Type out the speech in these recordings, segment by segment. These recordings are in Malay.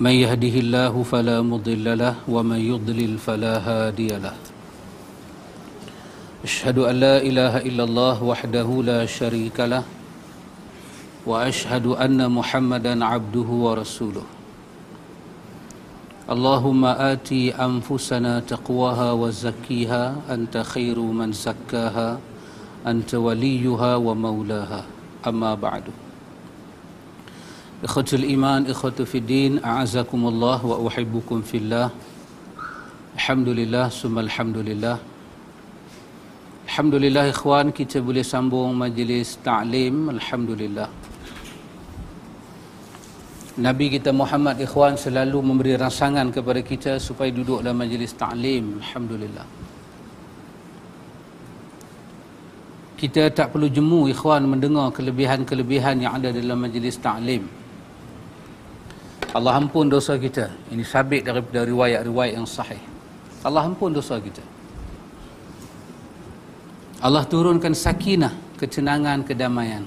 من يهده الله فلا مضل له ومن يضلل فلا هادي له. أشهد أن لا إله إلا الله وحده لا شريك له وأشهد أن محمدا عبده ورسوله. اللهم آتي أنفسنا تقواها وزكيها أنت خير من زكاها أنت وليها ومولاها. أما بعد. إخوة الإيمان إخوة في الدين أعزكم الله وأحبكم في الله الحمد لله ثم الحمد لله Alhamdulillah ikhwan kita boleh sambung majlis ta'lim Alhamdulillah Nabi kita Muhammad ikhwan selalu memberi rangsangan kepada kita supaya duduk dalam majlis ta'lim Alhamdulillah kita tak perlu jemu ikhwan mendengar kelebihan-kelebihan yang ada dalam majlis ta'lim Allah ampun dosa kita. Ini sabit daripada riwayat-riwayat yang sahih. Allah ampun dosa kita. Allah turunkan sakinah ketenangan kedamaian.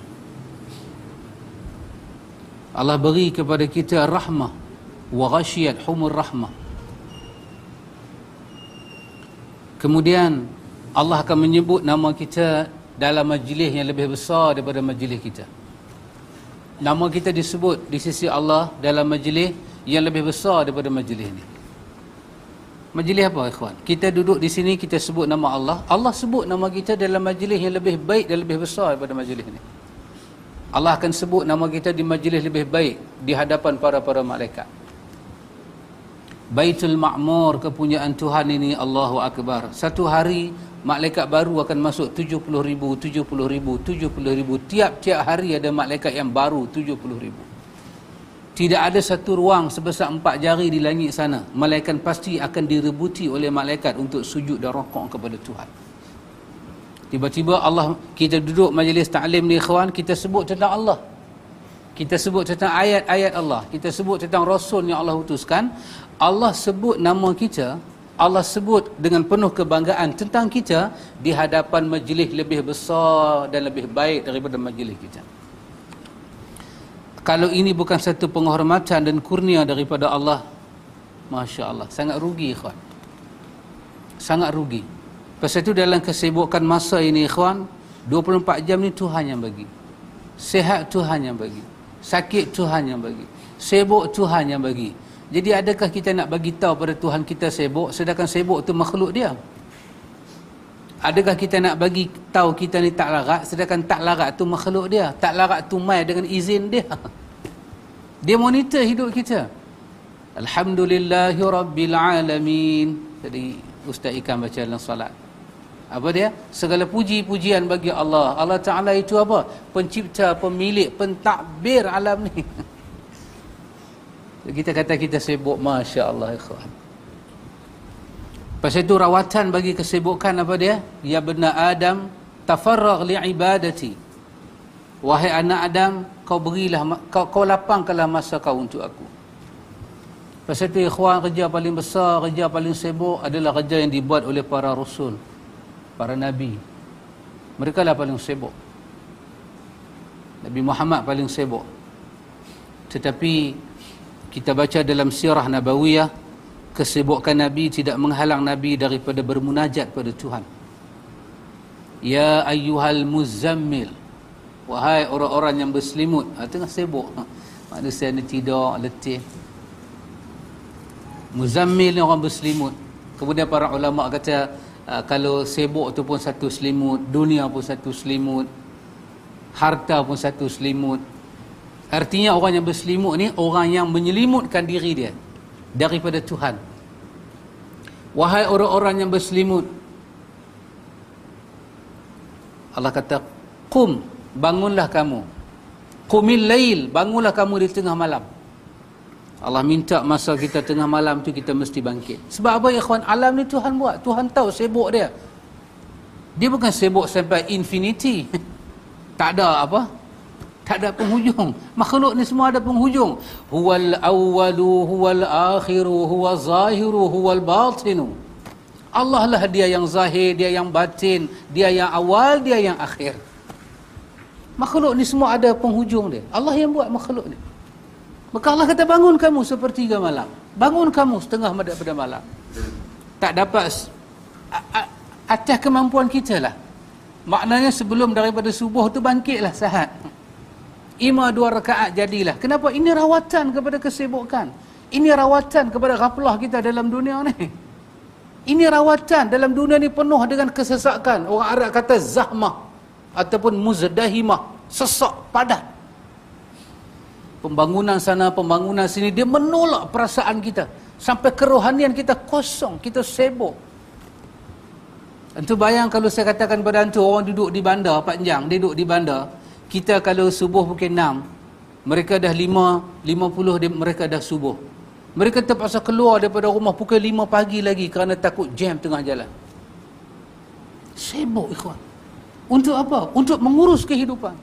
Allah beri kepada kita rahmah wa ghashiyat humur rahmah. Kemudian Allah akan menyebut nama kita dalam majlis yang lebih besar daripada majlis kita. Nama kita disebut di sisi Allah dalam majlis yang lebih besar daripada majlis ini. Majlis apa ikhwan? Kita duduk di sini kita sebut nama Allah. Allah sebut nama kita dalam majlis yang lebih baik dan lebih besar daripada majlis ini. Allah akan sebut nama kita di majlis lebih baik di hadapan para-para malaikat. Baitul Ma'mur kepunyaan Tuhan ini Allahu Akbar. Satu hari malaikat baru akan masuk 70 ribu, 70 ribu, 70 ribu. Tiap-tiap hari ada malaikat yang baru 70 ribu. Tidak ada satu ruang sebesar empat jari di langit sana. Malaikat pasti akan direbuti oleh malaikat untuk sujud dan rokok kepada Tuhan. Tiba-tiba Allah, kita duduk majlis ta'lim ni ikhwan, kita sebut tentang Allah. Kita sebut tentang ayat-ayat Allah. Kita sebut tentang Rasul yang Allah utuskan. Allah sebut nama kita Allah sebut dengan penuh kebanggaan tentang kita di hadapan majlis lebih besar dan lebih baik daripada majlis kita. Kalau ini bukan satu penghormatan dan kurnia daripada Allah, Masya Allah, sangat rugi ikhwan. Sangat rugi. Pasal itu dalam kesibukan masa ini ikhwan, 24 jam ni Tuhan yang bagi. Sehat Tuhan yang bagi. Sakit Tuhan yang bagi. Sibuk Tuhan yang bagi. Jadi adakah kita nak bagi tahu pada Tuhan kita sibuk sedangkan sibuk tu makhluk dia? Adakah kita nak bagi tahu kita ni tak larat sedangkan tak larat tu makhluk dia? Tak larat tu mai dengan izin dia. Dia monitor hidup kita. Alhamdulillahi rabbil alamin. Jadi Ustaz Ikan baca dalam solat. Apa dia? Segala puji-pujian bagi Allah. Allah Ta'ala itu apa? Pencipta, pemilik, pentadbir alam ni. kita kata kita sibuk Masya Allah ikhwan. Pasal itu rawatan bagi kesibukan apa dia? Ya benar Adam Tafarraq li'ibadati Wahai anak Adam Kau berilah Kau, kau lapangkanlah masa kau untuk aku. Pasal itu ikhwan kerja paling besar Kerja paling sibuk adalah kerja yang dibuat oleh para rasul Para Nabi. Mereka lah paling sibuk. Nabi Muhammad paling sibuk. Tetapi kita baca dalam sirah Nabawiyah kesibukan Nabi tidak menghalang Nabi daripada bermunajat pada Tuhan. Ya ayyuhal muzammil Wahai orang-orang yang berselimut. Ha, Tengah sibuk. Ha, Manusia ni tidur, letih. Muzammil ni orang berselimut. Kemudian para ulama kata uh, Kalau sibuk tu pun satu selimut Dunia pun satu selimut Harta pun satu selimut Artinya orang yang berselimut ni orang yang menyelimutkan diri dia daripada Tuhan. Wahai orang-orang yang berselimut Allah kata Qum bangunlah kamu Qumil lail bangunlah kamu di tengah malam Allah minta masa kita tengah malam tu kita mesti bangkit. Sebab apa ikhwan? Alam ni Tuhan buat. Tuhan tahu sibuk dia. Dia bukan sibuk sampai infinity. tak ada apa? Tak ada penghujung. Makhluk ni semua ada penghujung. Huwal awwalu, huwal akhiru, huwal zahiru, huwal batinu. Allah lah dia yang zahir, dia yang batin, dia yang awal, dia yang akhir. Makhluk ni semua ada penghujung dia. Allah yang buat makhluk ni. Maka Allah kata bangun kamu sepertiga malam. Bangun kamu setengah pada malam. Tak dapat atas kemampuan kita lah. Maknanya sebelum daripada subuh tu bangkitlah sahat. Ima dua rakaat jadilah. Kenapa? Ini rawatan kepada kesibukan. Ini rawatan kepada gaplah kita dalam dunia ni. Ini rawatan dalam dunia ni penuh dengan kesesakan. Orang Arab kata zahmah ataupun muzdahimah. Sesak, padat pembangunan sana, pembangunan sini, dia menolak perasaan kita. Sampai kerohanian kita kosong, kita sibuk. Antu bayang kalau saya katakan pada antu, orang duduk di bandar, Pak Jang, duduk di bandar, kita kalau subuh pukul 6, mereka dah 5, 50 dia, mereka dah subuh. Mereka terpaksa keluar daripada rumah pukul 5 pagi lagi kerana takut jam tengah jalan. Sibuk ikhwan. Untuk apa? Untuk mengurus kehidupan.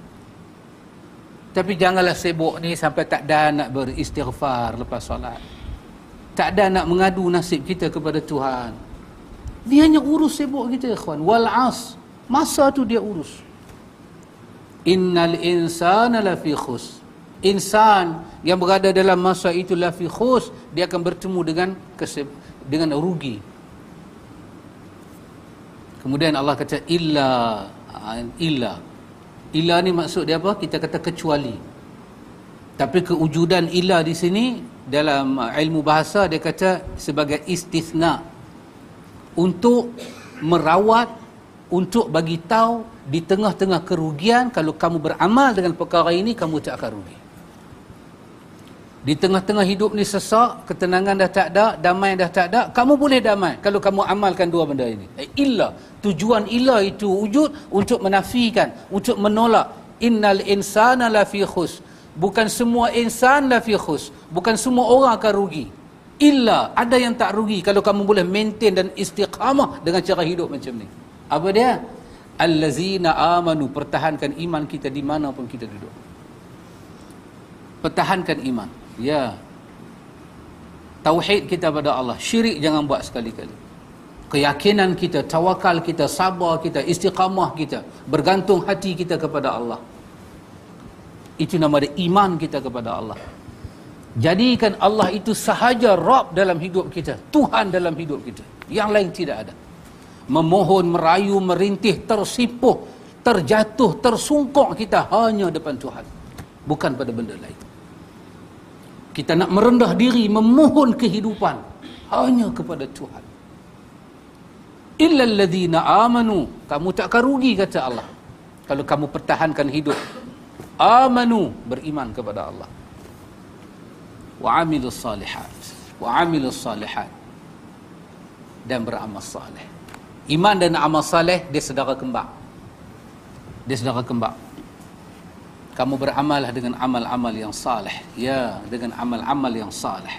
Tapi janganlah sibuk ni sampai tak ada nak beristighfar lepas solat. Tak ada nak mengadu nasib kita kepada Tuhan. Dia hanya urus sibuk kita, ikhwan. Wal as. Masa tu dia urus. Innal insana lafi khus. Insan yang berada dalam masa itu lafi khus, dia akan bertemu dengan kesib dengan rugi. Kemudian Allah kata illa illa Ila ni maksud dia apa? Kita kata kecuali. Tapi kewujudan ila di sini dalam ilmu bahasa dia kata sebagai istisna untuk merawat untuk bagi tahu di tengah-tengah kerugian kalau kamu beramal dengan perkara ini kamu tak akan rugi. Di tengah-tengah hidup ni sesak, ketenangan dah tak ada, damai dah tak ada, kamu boleh damai kalau kamu amalkan dua benda ini. Eh, illa, tujuan illa itu wujud untuk menafikan, untuk menolak. Innal insana lafi khus. Bukan semua insan lafi khus. Bukan semua orang akan rugi. Illa, ada yang tak rugi kalau kamu boleh maintain dan istiqamah dengan cara hidup macam ni. Apa dia? Allazina amanu, pertahankan iman kita di mana pun kita duduk. Pertahankan iman. Ya. Tauhid kita pada Allah. Syirik jangan buat sekali-kali. Keyakinan kita, tawakal kita, sabar kita, istiqamah kita. Bergantung hati kita kepada Allah. Itu nama dia iman kita kepada Allah. Jadikan Allah itu sahaja Rabb dalam hidup kita. Tuhan dalam hidup kita. Yang lain tidak ada. Memohon, merayu, merintih, tersipuh, terjatuh, tersungkuk kita hanya depan Tuhan. Bukan pada benda lain. Kita nak merendah diri memohon kehidupan hanya kepada Tuhan. Illa alladhina amanu. Kamu tak akan rugi kata Allah. Kalau kamu pertahankan hidup amanu beriman kepada Allah. Wa amilus salihat. Wa amilus salihat. Dan beramal saleh iman dan amal saleh dia saudara kembar dia saudara kembar kamu beramallah dengan amal-amal yang saleh. Ya dengan amal-amal yang saleh.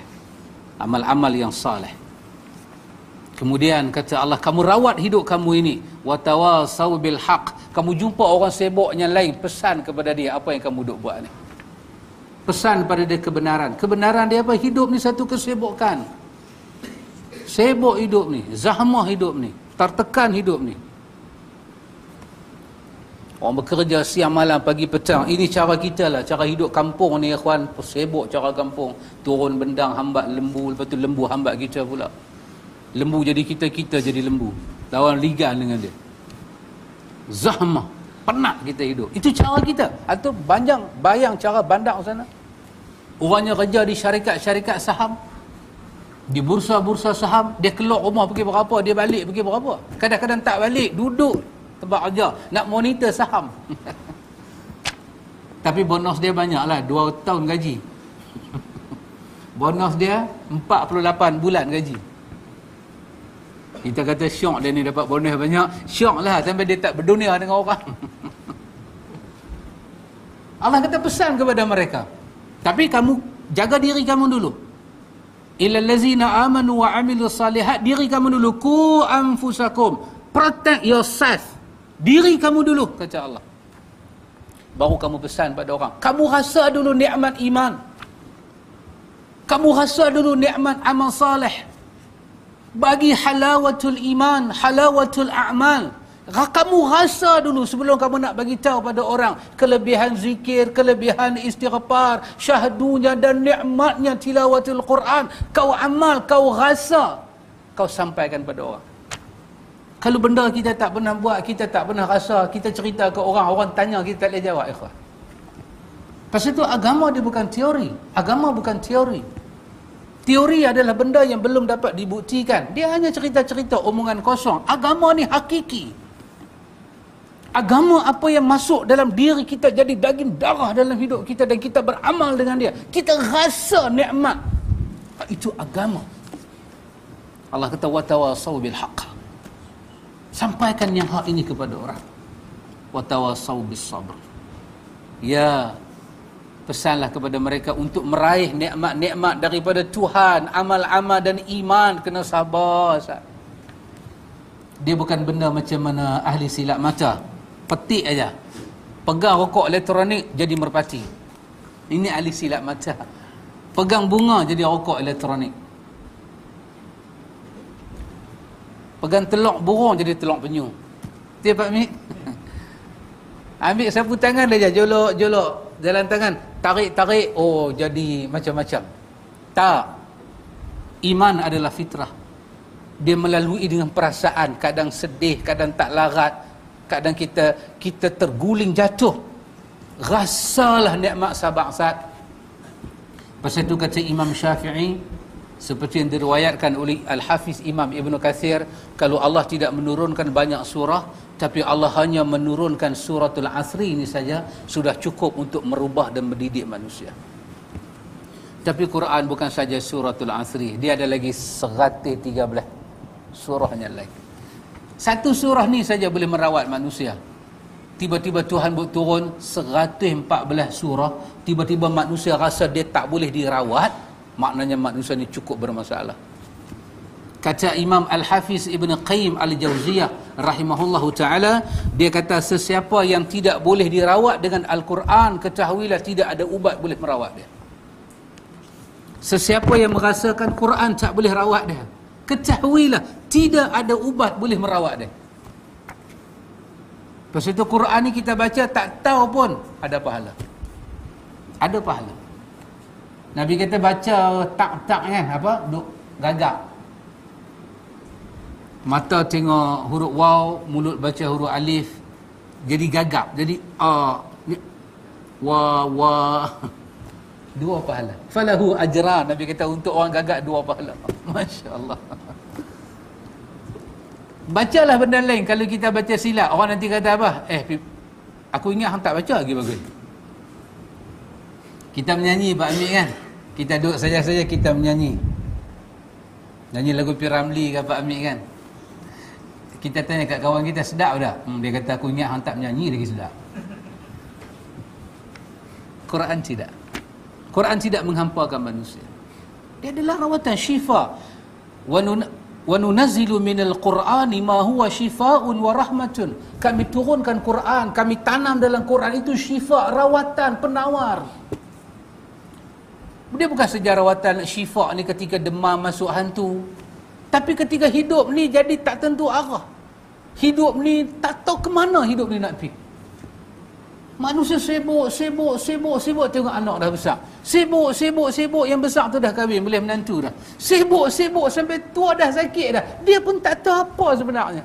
Amal-amal yang saleh. Kemudian kata Allah kamu rawat hidup kamu ini. Wa tawasau bil haq. Kamu jumpa orang sibuk yang lain pesan kepada dia apa yang kamu duk buat ni. Pesan pada dia kebenaran. Kebenaran dia apa? Hidup ni satu kesibukan. Sibuk hidup ni zahmah hidup ni tertekan hidup ni Orang bekerja siang malam pagi petang. Ini cara kita lah. Cara hidup kampung ni ikhwan. Sibuk cara kampung. Turun bendang hambat lembu. Lepas tu lembu hambat kita pula. Lembu jadi kita, kita jadi lembu. Lawan ligan dengan dia. Zahmah. Penat kita hidup. Itu cara kita. Atau banjang bayang cara bandar sana. Orangnya kerja di syarikat-syarikat saham. Di bursa-bursa saham. Dia keluar rumah pergi berapa. Dia balik pergi berapa. Kadang-kadang tak balik. Duduk tebak aja nak monitor saham tapi bonus dia banyak lah 2 tahun gaji bonus dia 48 bulan gaji kita kata syok dia ni dapat bonus banyak syok lah sampai dia tak berdunia dengan orang Allah kata pesan kepada mereka tapi kamu jaga diri kamu dulu ila allazina amanu wa amilu salihat diri kamu dulu ku anfusakum. Protect yourself. Diri kamu dulu kata Allah. Baru kamu pesan pada orang. Kamu rasa dulu nikmat iman. Kamu rasa dulu nikmat amal salih. Bagi halawatul iman halawatul a'mal kamu rasa dulu sebelum kamu nak bagi tahu pada orang kelebihan zikir, kelebihan istighfar, syahdunya dan nikmatnya tilawatul Quran. Kau amal, kau rasa, kau sampaikan pada orang. Kalau benda kita tak pernah buat, kita tak pernah rasa, kita cerita ke orang, orang tanya kita tak boleh jawab ikhwan. Pasal itu agama dia bukan teori. Agama bukan teori. Teori adalah benda yang belum dapat dibuktikan. Dia hanya cerita-cerita omongan kosong. Agama ni hakiki agama apa yang masuk dalam diri kita jadi daging darah dalam hidup kita dan kita beramal dengan dia kita rasa nikmat. Itu agama. Allah kata watawasau bil haqq sampaikan yang hak ini kepada orang. Watawasau bis sabr ya pesanlah kepada mereka untuk meraih nikmat-nikmat daripada Tuhan. Amal-amal dan iman kena sabar dia bukan benda macam mana ahli silap mata petik aja. Pegang rokok elektronik jadi merpati. Ini ahli silap mata pegang bunga jadi rokok elektronik. Pegang telok burung jadi telok penyu. Dia Pak Mik ambil sapu tangan dia jolok jolok. Jalan tangan tarik tarik. Oh jadi macam-macam. Tak. Iman adalah fitrah. Dia melalui dengan perasaan. Kadang sedih kadang tak larat kadang kita kita terguling jatuh. Rasalah nikmat sabar saat pasal itu kata Imam Syafi'i seperti yang diriwayatkan oleh Al-Hafiz Imam Ibn Kathir kalau Allah tidak menurunkan banyak surah tapi Allah hanya menurunkan suratul asri ini saja sudah cukup untuk merubah dan mendidik manusia. Tapi Quran bukan saja suratul asri dia ada lagi 113 surahnya lagi satu surah ni saja boleh merawat manusia. Tiba-tiba Tuhan buat turun 114 surah. Tiba-tiba manusia rasa dia tak boleh dirawat. Maknanya manusia ni cukup bermasalah. Kata Imam Al-Hafiz Ibn Qayyim Al-Jawziyah rahimahullahu ta'ala. Dia kata sesiapa yang tidak boleh dirawat dengan Al-Quran. Ketahuilah tidak ada ubat boleh merawat dia. Sesiapa yang merasakan Quran tak boleh rawat dia ketahuilah tidak ada ubat boleh merawat dia Pasal itu Quran ni kita baca tak tahu pun ada pahala. Ada pahala. Nabi kata baca tak-tak kan apa? Duk gagak. Mata tengok huruf waw, mulut baca huruf alif. Jadi gagap. Jadi a uh, wa wa dua pahala. Falahu ajran. Nabi kata untuk orang gagak dua pahala. Masya-Allah. Bacalah benda lain kalau kita baca silap. Orang nanti kata apa? Eh, aku ingat hang tak baca lagi bagus. Kita menyanyi Pak Amir kan? Kita duduk saja-saja kita menyanyi. Nyanyi lagu Piramli ke Pak Amir kan? Kita tanya kat kawan kita sedap tak? Hmm, dia kata aku ingat hang tak menyanyi lagi sedap. Quran tidak. Quran tidak menghampakan manusia. Dia adalah rawatan syifa. Wa wa nunazzilu minal qur'ani ma huwa shifaa'un wa rahmatun kami turunkan Quran kami tanam dalam Quran itu syifa rawatan penawar. Dia bukan sejarah rawatan syifa ni ketika demam masuk hantu. Tapi ketika hidup ni jadi tak tentu arah. Hidup ni tak tahu ke mana hidup ni nak pergi Manusia sibuk, sibuk, sibuk, sibuk tengok anak dah besar. Sibuk, sibuk, sibuk yang besar tu dah kahwin, boleh menantu dah. Sibuk, sibuk sampai tua dah sakit dah. Dia pun tak tahu apa sebenarnya.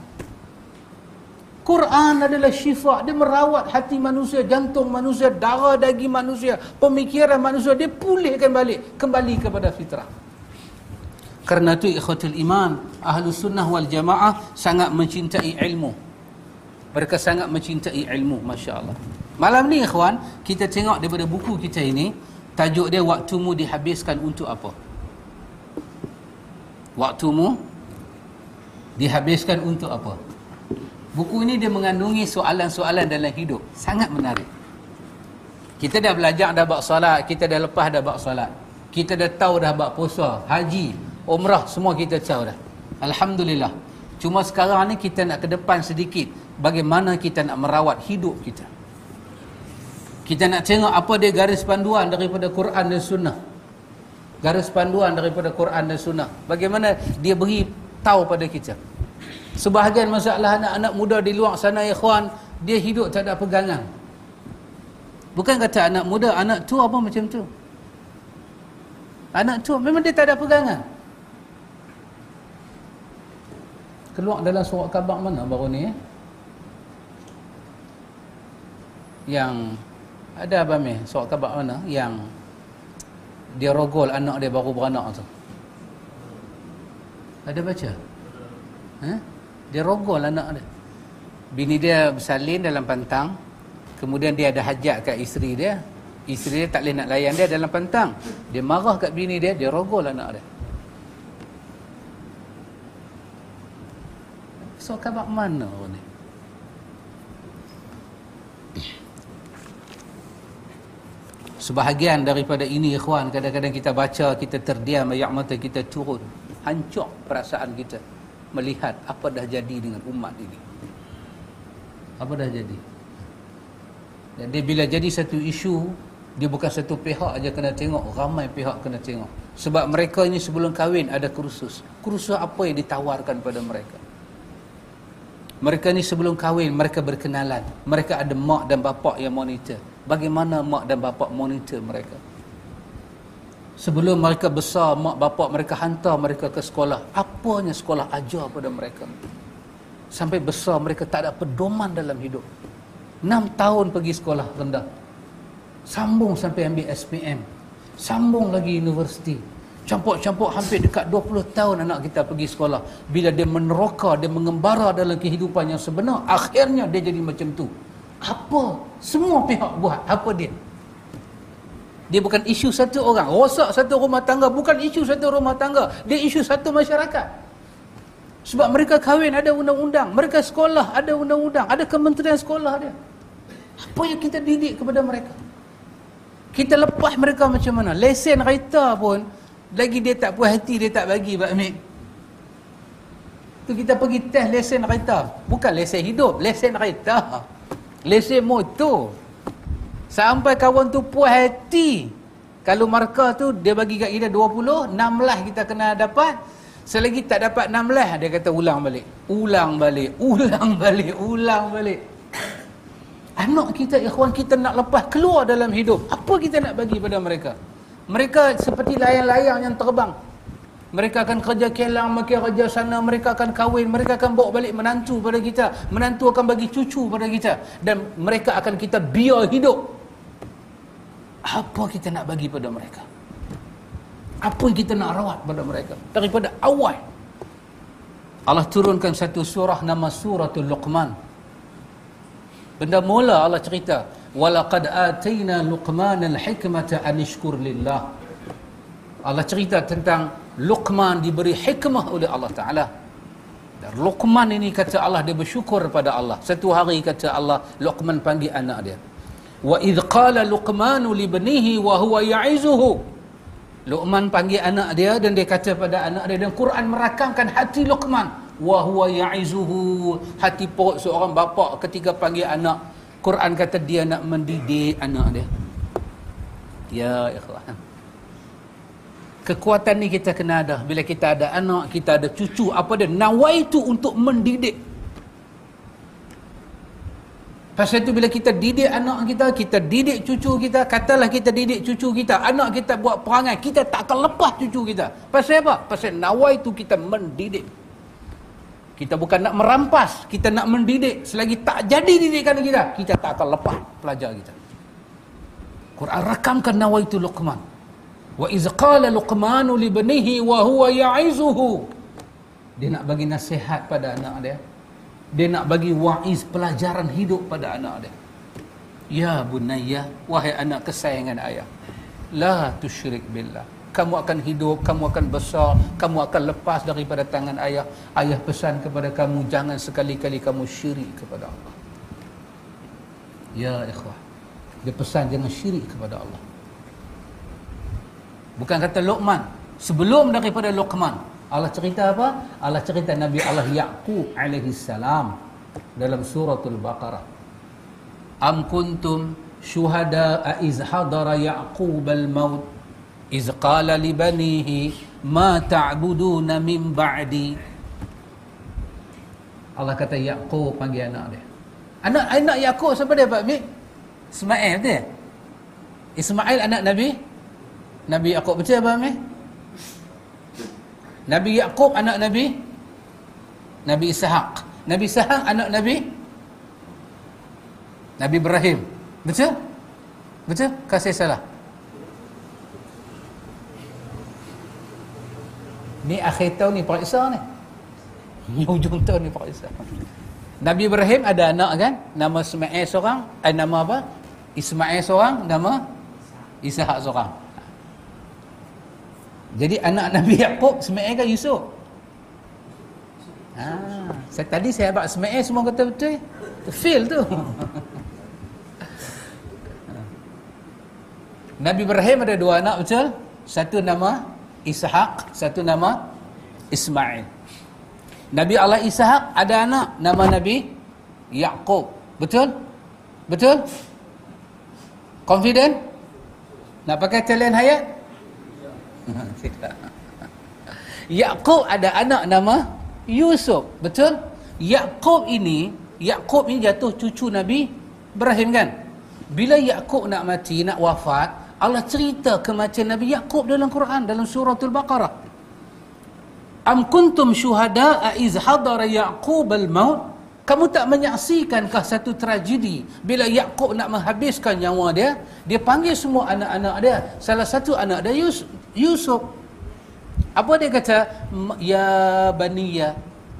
Quran adalah syifa. Dia merawat hati manusia, jantung manusia, darah daging manusia, pemikiran manusia. Dia pulihkan balik. Kembali kepada fitrah. Karena itu ikhwatul iman, ahlu sunnah wal jamaah sangat mencintai ilmu. Mereka sangat mencintai ilmu, Masya Allah. Malam ni ikhwan, kita tengok daripada buku kita ini, tajuk dia waktumu dihabiskan untuk apa? Waktumu dihabiskan untuk apa? Buku ini dia mengandungi soalan-soalan dalam hidup. Sangat menarik. Kita dah belajar dah bak solat, kita dah lepas dah bak solat. Kita dah tahu dah buat puasa, haji, umrah, semua kita tahu dah. Alhamdulillah. Cuma sekarang ni kita nak ke depan sedikit. Bagaimana kita nak merawat hidup kita. Kita nak tengok apa dia garis panduan daripada Quran dan Sunnah. Garis panduan daripada Quran dan Sunnah. Bagaimana dia beri tahu pada kita. Sebahagian masalah anak-anak muda di luar sana, ikhwan, dia hidup tak ada pegangan. Bukan kata anak muda, anak tua pun macam tu. Anak tua memang dia tak ada pegangan. Keluar dalam surat khabar mana baru ni? Eh? Yang ada apa ni? Surat khabar mana? Yang dia rogol anak dia baru beranak tu. Ada baca? Ha? Dia rogol anak dia. Bini dia bersalin dalam pantang. Kemudian dia ada hajat kat isteri dia. Isteri dia tak boleh nak layan dia dalam pantang. Dia marah kat bini dia, dia rogol anak dia. So khabar mana orang ni? Sebahagian daripada ini ikhwan kadang-kadang kita baca kita terdiam ayat mata kita turun hancur perasaan kita melihat apa dah jadi dengan umat ini. Apa dah jadi? Dan dia bila jadi satu isu dia bukan satu pihak aja kena tengok, ramai pihak kena tengok. Sebab mereka ini sebelum kahwin ada kursus. Kursus apa yang ditawarkan pada mereka? Mereka ni sebelum kahwin, mereka berkenalan. Mereka ada mak dan bapak yang monitor. Bagaimana mak dan bapak monitor mereka? Sebelum mereka besar, mak bapak mereka hantar mereka ke sekolah. Apanya sekolah ajar pada mereka? Sampai besar mereka tak ada pedoman dalam hidup. 6 tahun pergi sekolah rendah sambung sampai ambil SPM sambung lagi universiti campur-campur hampir dekat 20 tahun anak kita pergi sekolah bila dia meneroka dia mengembara dalam kehidupan yang sebenar akhirnya dia jadi macam tu apa? Semua pihak buat. Apa dia? Dia bukan isu satu orang. Rosak satu rumah tangga bukan isu satu rumah tangga. Dia isu satu masyarakat. Sebab mereka kahwin ada undang-undang. Mereka sekolah ada undang-undang. Ada kementerian sekolah dia. Apa yang kita didik kepada mereka? Kita lepas mereka macam mana? Lesen kereta pun lagi dia tak puas hati dia tak bagi Pak Amir. Tu kita pergi test lesen kereta. Bukan lesen hidup lesen kereta lesen motor. Sampai kawan tu puas hati. Kalau markah tu dia bagi kat kita 20 16 kita kena dapat. Selagi tak dapat 16 dia kata ulang balik. Ulang balik ulang balik ulang balik. Anak kita ikhwan kita nak lepas keluar dalam hidup apa kita nak bagi pada mereka? Mereka seperti layang-layang yang terbang mereka akan kerja kelang mereka kerja sana mereka akan kahwin mereka akan bawa balik menantu pada kita. Menantu akan bagi cucu pada kita. Dan mereka akan kita biar hidup. Apa kita nak bagi pada mereka? Apa yang kita nak rawat pada mereka? Daripada awal. Allah turunkan satu surah nama suratul luqman. Benda mula Allah cerita, "Walaqad atayna Luqman al-hikmata an ishkur lillah." Allah cerita tentang Luqman diberi hikmah oleh Allah Taala. Dan Luqman ini kata Allah dia bersyukur pada Allah. Satu hari kata Allah, Luqman panggil anak dia. Wa idh qala Luqman li ibnihi wa huwa ya'izuhu. Luqman panggil anak dia dan dia kata pada anak dia dan Quran merakamkan hati Luqman wa huwa ya'izuhu hati perut seorang bapa ketika panggil anak Quran kata dia nak mendidik anak dia ya ikhwan kekuatan ni kita kena ada bila kita ada anak kita ada cucu apa dia nawaitu untuk mendidik Pasal itu bila kita didik anak kita, kita didik cucu kita, katalah kita didik cucu kita, anak kita buat perangai, kita tak akan lepas cucu kita. Pasal apa? Pasal nawai itu kita mendidik. Kita bukan nak merampas, kita nak mendidik. Selagi tak jadi didikan kita, kita tak akan lepas pelajar kita. Quran rakamkan nawaitu Luqman. Wa iz qala Luqmanu li banihi wa huwa ya'izuhu. Dia nak bagi nasihat pada anak dia. Dia nak bagi wa'iz pelajaran hidup pada anak dia. Ya bunayya, wahai anak kesayangan ayah. La tusyrik billah kamu akan hidup, kamu akan besar, kamu akan lepas daripada tangan ayah. Ayah pesan kepada kamu, jangan sekali-kali kamu syirik kepada Allah. Ya ikhwah. Dia pesan jangan syirik kepada Allah. Bukan kata Luqman. Sebelum daripada Luqman. Allah cerita apa? Allah cerita Nabi Allah Yaqub alaihi salam dalam suratul Baqarah. Am kuntum syuhada iz hadara Yaqub al-maut iz qala li banihi ma ta'buduna min ba'di Allah kata Yaqub panggil anak dia. Anak anak Yaqub siapa dia Pak Mik? Ismail betul? Ismail anak Nabi Nabi Yaqub betul apa Mik? Nabi Yaqub anak Nabi Nabi Ishaq. Nabi Ishaq anak Nabi Nabi Ibrahim. Betul? Betul? Kasih salah. Ni akhir tahun ni periksa ni. Ni hujung tahun ni periksa. Nabi Ibrahim ada anak kan? Nama Ismail seorang. Eh, nama apa? Ismail seorang. Nama? Ishak seorang. Jadi anak Nabi Yaakob Ismail kan Yusuf? Ha, saya, tadi saya abang Ismail semua kata betul. Fail tu. Nabi Ibrahim ada dua anak betul? Satu nama Ishak, satu nama Ismail. Nabi Allah Ishak ada anak nama Nabi Yaqub. Betul? Betul? Confident? Nak pakai talent hayat? Yaqub ada anak nama Yusuf. Betul? Yaqub ini, Yaqub ini jatuh cucu Nabi Ibrahim kan? Bila Yaqub nak mati, nak wafat, Allah cerita kematian Nabi Yaqub dalam Quran dalam suratul Baqarah. Am kuntum syuhada iz hadara Yaqub al-maut? Kamu tak menyaksikankah satu tragedi bila Yaqub nak menghabiskan nyawa dia, dia panggil semua anak-anak dia. Salah satu anak dia Yus Yusuf. Apa dia kata? Ya baniya,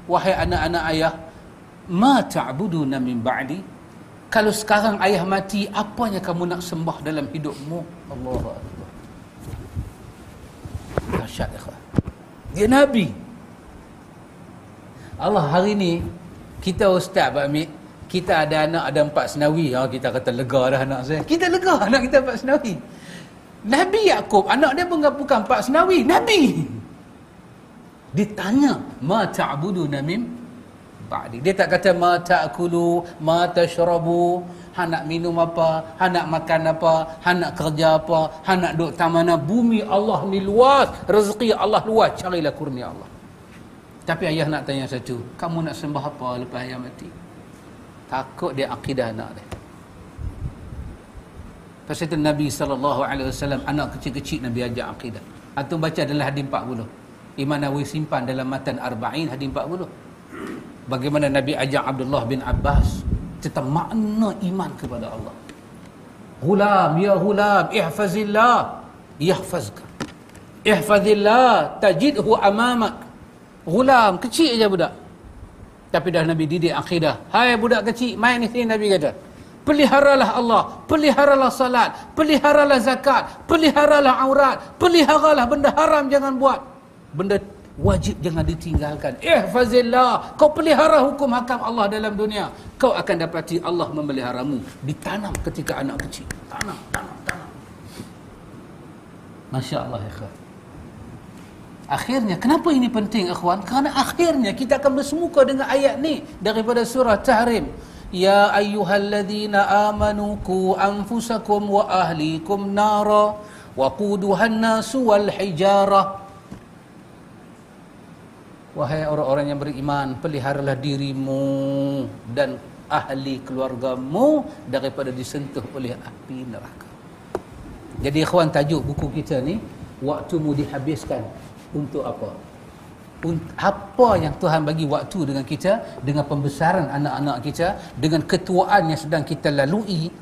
wahai anak-anak ayah, ma ta'buduna min ba'di? Kalau sekarang ayah mati, apanya kamu nak sembah dalam hidupmu? Akbar. Dahsyat ikhwan. Dia Nabi. Allah hari ni, kita ustaz Pak Amir, kita ada anak ada empat senawi. Ha, kita kata lega dah anak saya. Kita lega anak kita empat senawi. Nabi Yaakob, anak dia bukan empat senawi. Nabi. Ditanya, ma ta'budu namim ba'di. Dia tak kata ma ta'kulu, ma tashrabu, Han nak minum apa, Han nak makan apa, Han nak kerja apa, Han nak duduk tamana bumi Allah ni luas, rezeki Allah luas, carilah kurnia Allah. Tapi ayah nak tanya satu, kamu nak sembah apa lepas ayah mati? Takut dia akidah anak dia. Pasal itu Nabi SAW, anak kecil-kecil Nabi ajak akidah. Atau baca adalah hadis 40. Imam Nawawi simpan dalam matan Arba'in hadis 40. Bagaimana Nabi ajak Abdullah bin Abbas tentang makna iman kepada Allah. Hulam, ya hulam, ihfazillah, yahfazka. Ihfazillah, tajidhu amamak. Hulam, kecil aja budak. Tapi dah Nabi didik akidah. Hai budak kecil, main ni sini Nabi kata. Peliharalah Allah, peliharalah salat, peliharalah zakat, peliharalah aurat, peliharalah benda haram jangan buat. Benda wajib jangan ditinggalkan. Ihfazillah kau pelihara hukum hakam Allah dalam dunia kau akan dapati Allah memeliharamu ditanam ketika anak kecil. Tanam tanam tanam. Masya Allah ikhwan akhirnya kenapa ini penting ikhwan? Kerana akhirnya kita akan bersemuka dengan ayat ni daripada surah Tahrim Amanu ku anfusakum wa ahlikum nara wa quduhan nasu wal hijarah Wahai orang-orang yang beriman, peliharalah dirimu dan ahli keluargamu daripada disentuh oleh api neraka. Jadi ikhwan tajuk buku kita ni, waktumu dihabiskan untuk apa? Apa yang Tuhan bagi waktu dengan kita, dengan pembesaran anak-anak kita, dengan ketuaan yang sedang kita lalui,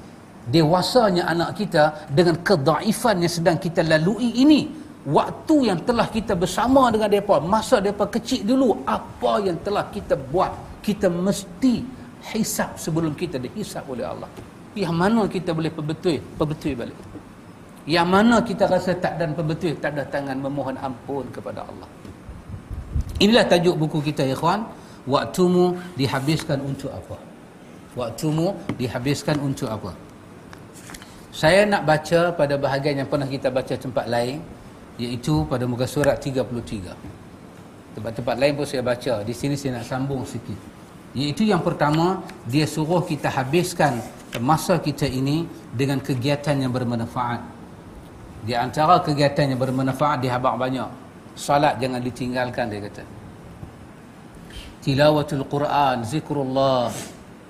dewasanya anak kita, dengan kedaifan yang sedang kita lalui ini, waktu yang telah kita bersama dengan mereka masa mereka kecil dulu apa yang telah kita buat kita mesti hisap sebelum kita dihisap oleh Allah. Yang mana kita boleh perbetul perbetul balik? Yang mana kita rasa tak dan perbetul tak ada tangan memohon ampun kepada Allah inilah tajuk buku kita ya kawan waktumu dihabiskan untuk apa? Waktumu dihabiskan untuk apa? Saya nak baca pada bahagian yang pernah kita baca tempat lain iaitu pada muka surat 33 tempat-tempat lain pun saya baca. Di sini saya nak sambung sikit. Iaitu yang pertama dia suruh kita habiskan masa kita ini dengan kegiatan yang bermanfaat. Di antara kegiatan yang bermanfaat di habaq banyak salat jangan ditinggalkan dia kata. Tilawatul quran zikrullah.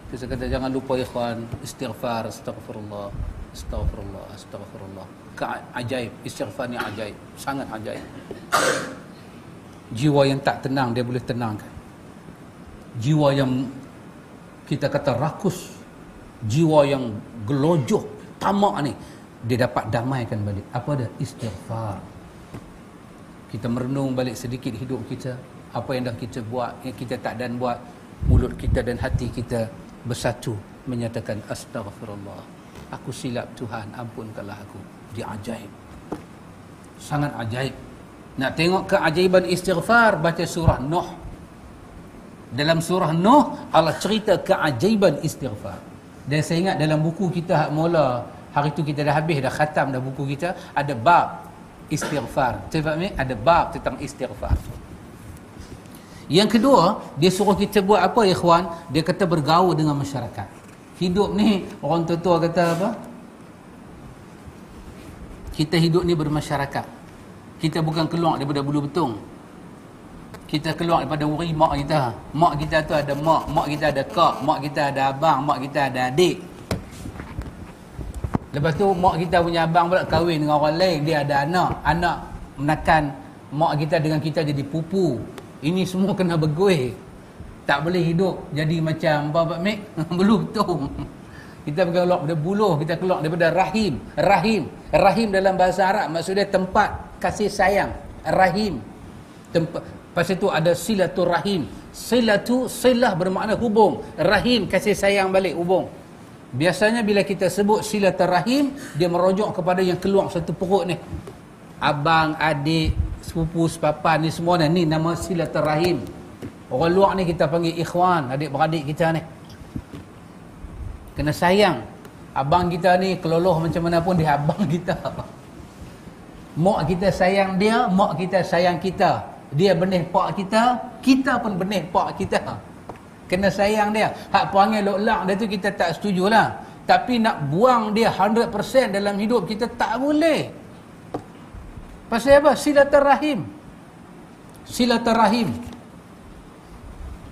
Kita kata jangan lupa ikhwan istighfar astaghfirullah astaghfirullah astaghfirullah. Ajaib istighfar ni ajaib sangat ajaib. Jiwa yang tak tenang dia boleh tenangkan. Jiwa yang kita kata rakus jiwa yang gelojoh tamak ni dia dapat damaikan balik. Apa dia? Istighfar kita merenung balik sedikit hidup kita apa yang dah kita buat yang kita tak dan buat mulut kita dan hati kita bersatu menyatakan astagfirullah aku silap Tuhan ampunkanlah aku. Dia ajaib. Sangat ajaib. Nak tengok keajaiban istighfar baca surah Nuh. Dalam surah Nuh Allah cerita keajaiban istighfar. Dan saya ingat dalam buku kita hak mula hari tu kita dah habis dah khatam dah buku kita ada bab istighfar. Sebab ni ada bab tentang istighfar. Yang kedua dia suruh kita buat apa ikhwan? Dia kata bergaul dengan masyarakat. Hidup ni orang tua-tua kata apa? Kita hidup ni bermasyarakat. Kita bukan keluar daripada bulu betung. Kita keluar daripada wuri mak kita. Mak kita tu ada mak mak kita ada kak mak kita ada abang mak kita ada adik lepas tu mak kita punya abang pula kahwin dengan orang lain. Dia ada anak. Anak menekan mak kita dengan kita jadi pupu. Ini semua kena berguih. Tak boleh hidup jadi macam apa Mek bulu betung kita keluar daripada buluh kita keluar daripada rahim. Rahim. Rahim dalam bahasa Arab maksudnya tempat kasih sayang. Rahim. Tempat pasal itu ada silaturahim. Silatu silah bermakna hubung. Rahim kasih sayang balik hubung biasanya bila kita sebut silaturahim dia merujuk kepada yang keluar satu perut ni. Abang adik sepupu sepapan ni semua ni, ni nama silaturahim. Orang luar ni kita panggil ikhwan adik beradik kita ni. Kena sayang. Abang kita ni keloloh macam mana pun dia abang kita. Mak kita sayang dia mak kita sayang kita. Dia benih pak kita kita pun benih pak kita kena sayang dia. Hak panggil lok-lak dia tu kita tak setuju lah tapi nak buang dia 100% dalam hidup kita tak boleh. Pasal apa? Silaturahim. Silaturahim.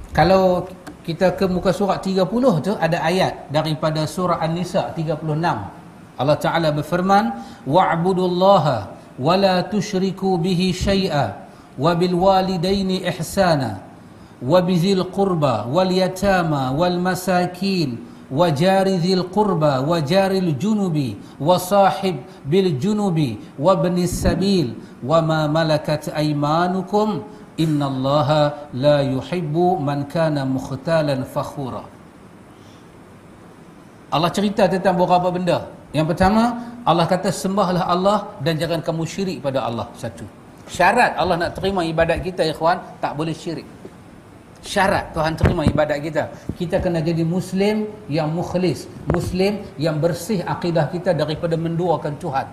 Kalau kita ke muka surat 30 tu ada ayat daripada surah An-Nisa 36. Allah Taala berfirman, "Wa'budullaha wa la tusyriku bihi syai'a wa bil walidaini ihsana dhil qurba wa jaril junubi wa sahib bil junubi wa ibnis sabil wa ma malakat aymanukum Inna Allah la yuhibbu man kana mukhtalan fakhura. Allah cerita tentang beberapa benda. Yang pertama, Allah kata sembahlah Allah dan jangan kamu syirik pada Allah. Satu. Syarat Allah nak terima ibadat kita, ikhwan, tak boleh syirik. Syarat Tuhan terima ibadat kita. Kita kena jadi Muslim yang mukhlis. Muslim yang bersih akidah kita daripada menduakan Tuhan.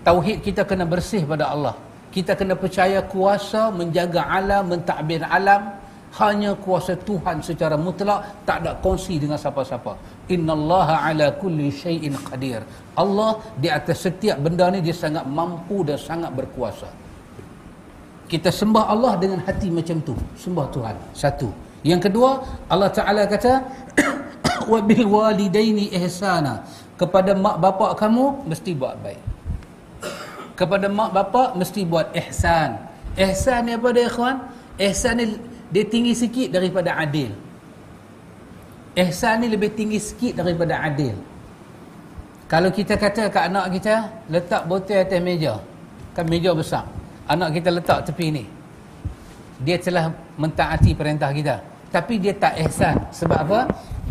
Tauhid kita kena bersih pada Allah kita kena percaya kuasa menjaga alam, mentadbir alam hanya kuasa Tuhan secara mutlak tak ada kongsi dengan siapa-siapa innallaha ala kulli syai'in qadir Allah di atas setiap benda ni dia sangat mampu dan sangat berkuasa kita sembah Allah dengan hati macam tu sembah Tuhan satu yang kedua Allah Taala kata wa bil walidaini ihsana kepada mak bapak kamu mesti buat baik kepada mak bapak mesti buat ihsan. Ihsan ni apa dia ikhwan? Ihsan ni dia tinggi sikit daripada adil. Ihsan ni lebih tinggi sikit daripada adil. Kalau kita kata ke anak kita, letak botol atas meja. Kan meja besar. Anak kita letak tepi ni. Dia telah mentaati perintah kita. Tapi dia tak ihsan. Sebab apa?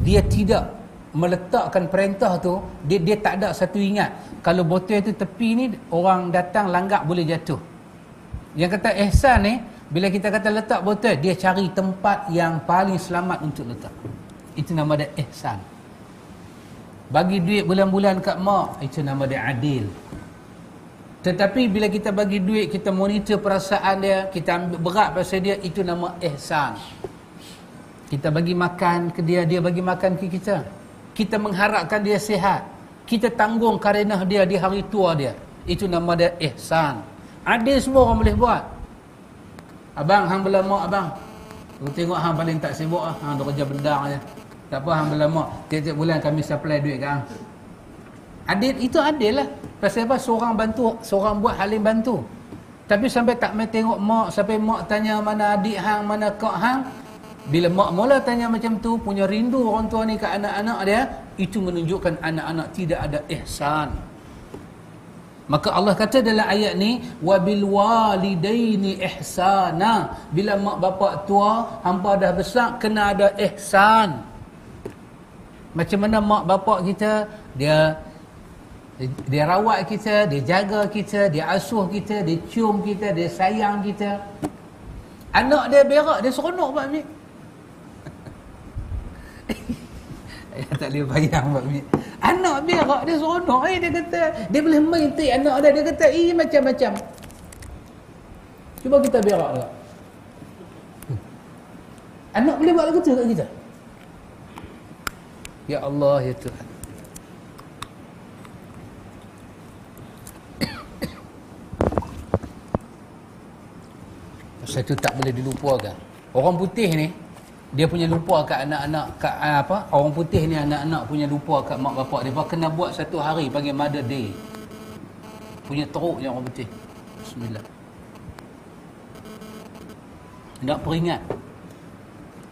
Dia tidak meletakkan perintah tu dia dia tak ada satu ingat kalau botol tu tepi ni orang datang langgak boleh jatuh yang kata ihsan ni bila kita kata letak botol dia cari tempat yang paling selamat untuk letak itu nama dia ihsan bagi duit bulan-bulan kat mak itu nama dia adil Tetapi bila kita bagi duit, kita monitor perasaan dia, kita ambil berat pasal dia, itu nama ihsan. Kita bagi makan ke dia, dia bagi makan ke kita. Kita mengharapkan dia sihat. Kita tanggung kerana dia di hari tua dia. Itu nama dia ihsan. Adil semua orang boleh buat. Abang, hang berlama abang. Aku tengok hang paling tak sibuk lah. Hang kerja bendang je. Tak apa hang berlama. Tiap-tiap bulan kami supply duit ke hang. Adil, itu adil lah. Pasal apa? Seorang bantu, seorang buat halim bantu. Tapi sampai tak main tengok mak, sampai mak tanya mana adik hang, mana kak hang. Bila mak mula tanya macam tu, punya rindu orang tua ni ke anak-anak dia, itu menunjukkan anak-anak tidak ada ihsan. Maka Allah kata dalam ayat ni, wabil walidaini ihsana. Bila mak bapak tua, hampa dah besar, kena ada ihsan. Macam mana mak bapak kita, dia dia rawat kita, dia jaga kita, dia asuh kita, dia cium kita, dia sayang kita. Anak dia berak, dia seronok Pak Mik. Saya tak boleh bayang Pak Mik. Anak berak, dia seronok. Eh, dia kata, dia boleh main tik anak dia. Dia kata, eh macam-macam. Cuba kita berak tak? Anak boleh buat lagu tu kat kita? Ya Allah, ya Tuhan. Pasal itu tak boleh dilupakan. Orang putih ni, dia punya lupa kat anak-anak, kat ah, apa? Orang putih ni anak-anak punya lupa kat mak bapak dia. Kena buat satu hari panggil Mother Day. Punya teruk je orang putih. Bismillah. Nak peringat.